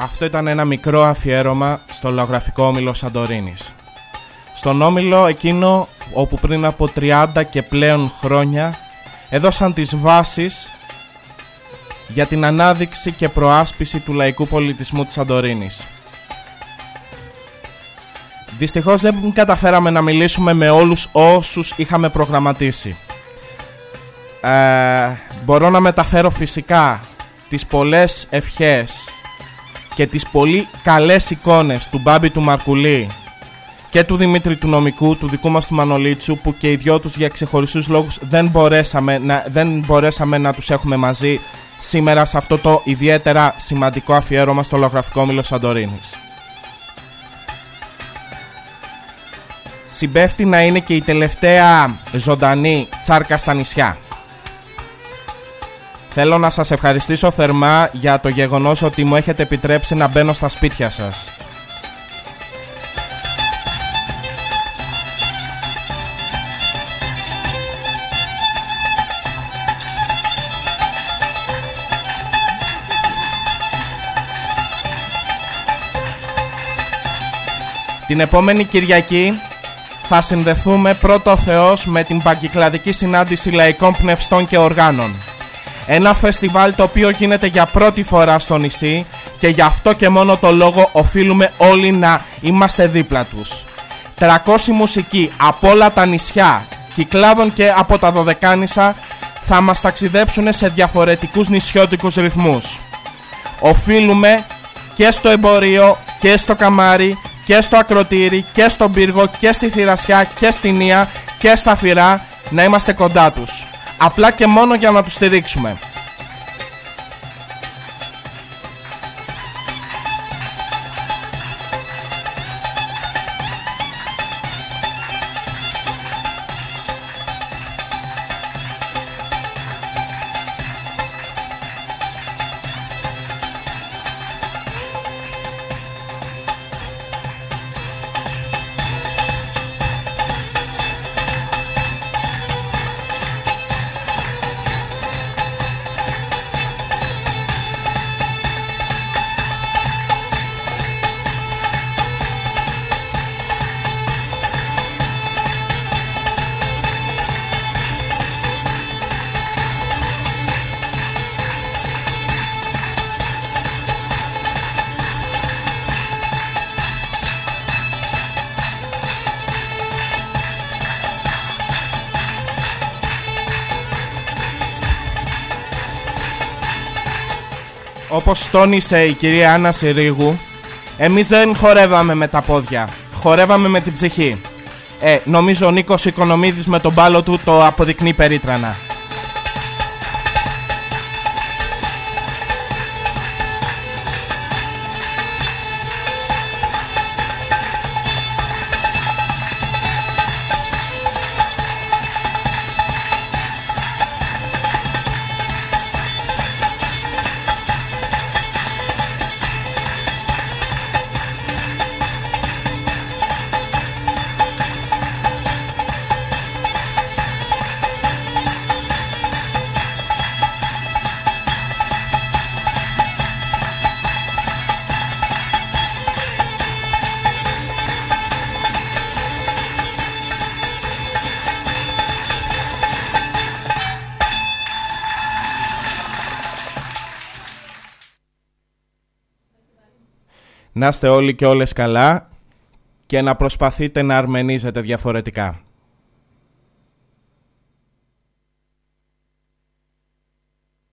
Αυτό ήταν ένα μικρό αφιέρωμα στο λαογραφικό όμιλο Σαντορίνης. Στον όμιλο εκείνο όπου πριν από 30 και πλέον χρόνια έδωσαν τις βάσεις για την ανάδειξη και προάσπιση του λαϊκού πολιτισμού της Σαντορίνης. Δυστυχώς δεν καταφέραμε να μιλήσουμε με όλους όσους είχαμε προγραμματίσει. Ε, μπορώ να μεταφέρω φυσικά τις πολλές ευχές και τις πολύ καλές εικόνες του Μπάμπη του Μαρκουλή και του Δημήτρη του Νομικού, του δικού μας του Μανολίτσου που και οι δυο τους για ξεχωριστούς λόγους δεν μπορέσαμε να, δεν μπορέσαμε να τους έχουμε μαζί σήμερα σε αυτό το ιδιαίτερα σημαντικό αφιέρωμα στο λογραφικό μήλο Σαντορίνης. Συμπέφτει να είναι και η τελευταία ζωντανή τσάρκα στα νησιά. Θέλω να σας ευχαριστήσω θερμά για το γεγονός ότι μου έχετε επιτρέψει να μπαίνω στα σπίτια σας. Την επόμενη Κυριακή θα συνδεθούμε πρώτο Θεός με την παγκυκλαδική συνάντηση λαϊκών πνευστών και οργάνων. Ένα φεστιβάλ το οποίο γίνεται για πρώτη φορά στο νησί και γι' αυτό και μόνο το λόγο οφείλουμε όλοι να είμαστε δίπλα τους. 300 μουσικοί από όλα τα νησιά, κυκλάδων και από τα Δωδεκάνησα θα μας ταξιδέψουν σε διαφορετικούς νησιώτικους ρυθμούς. Οφείλουμε και στο εμπορίο και στο καμάρι και στο ακροτήρι και στον πύργο και στη θηρασιά και στη νία και στα φυρά να είμαστε κοντά τους. Απλά και μόνο για να τους στηρίξουμε. Όπως τόνισε η κυρία Άννα Συρίγου, εμείς δεν χορεύαμε με τα πόδια, χορεύαμε με την ψυχή. Ε, νομίζω ο Νίκος Οικονομίδης με τον μπάλο του το αποδεικνύει περίτρανα. Να είστε όλοι και όλες καλά και να προσπαθείτε να αρμενίζετε διαφορετικά.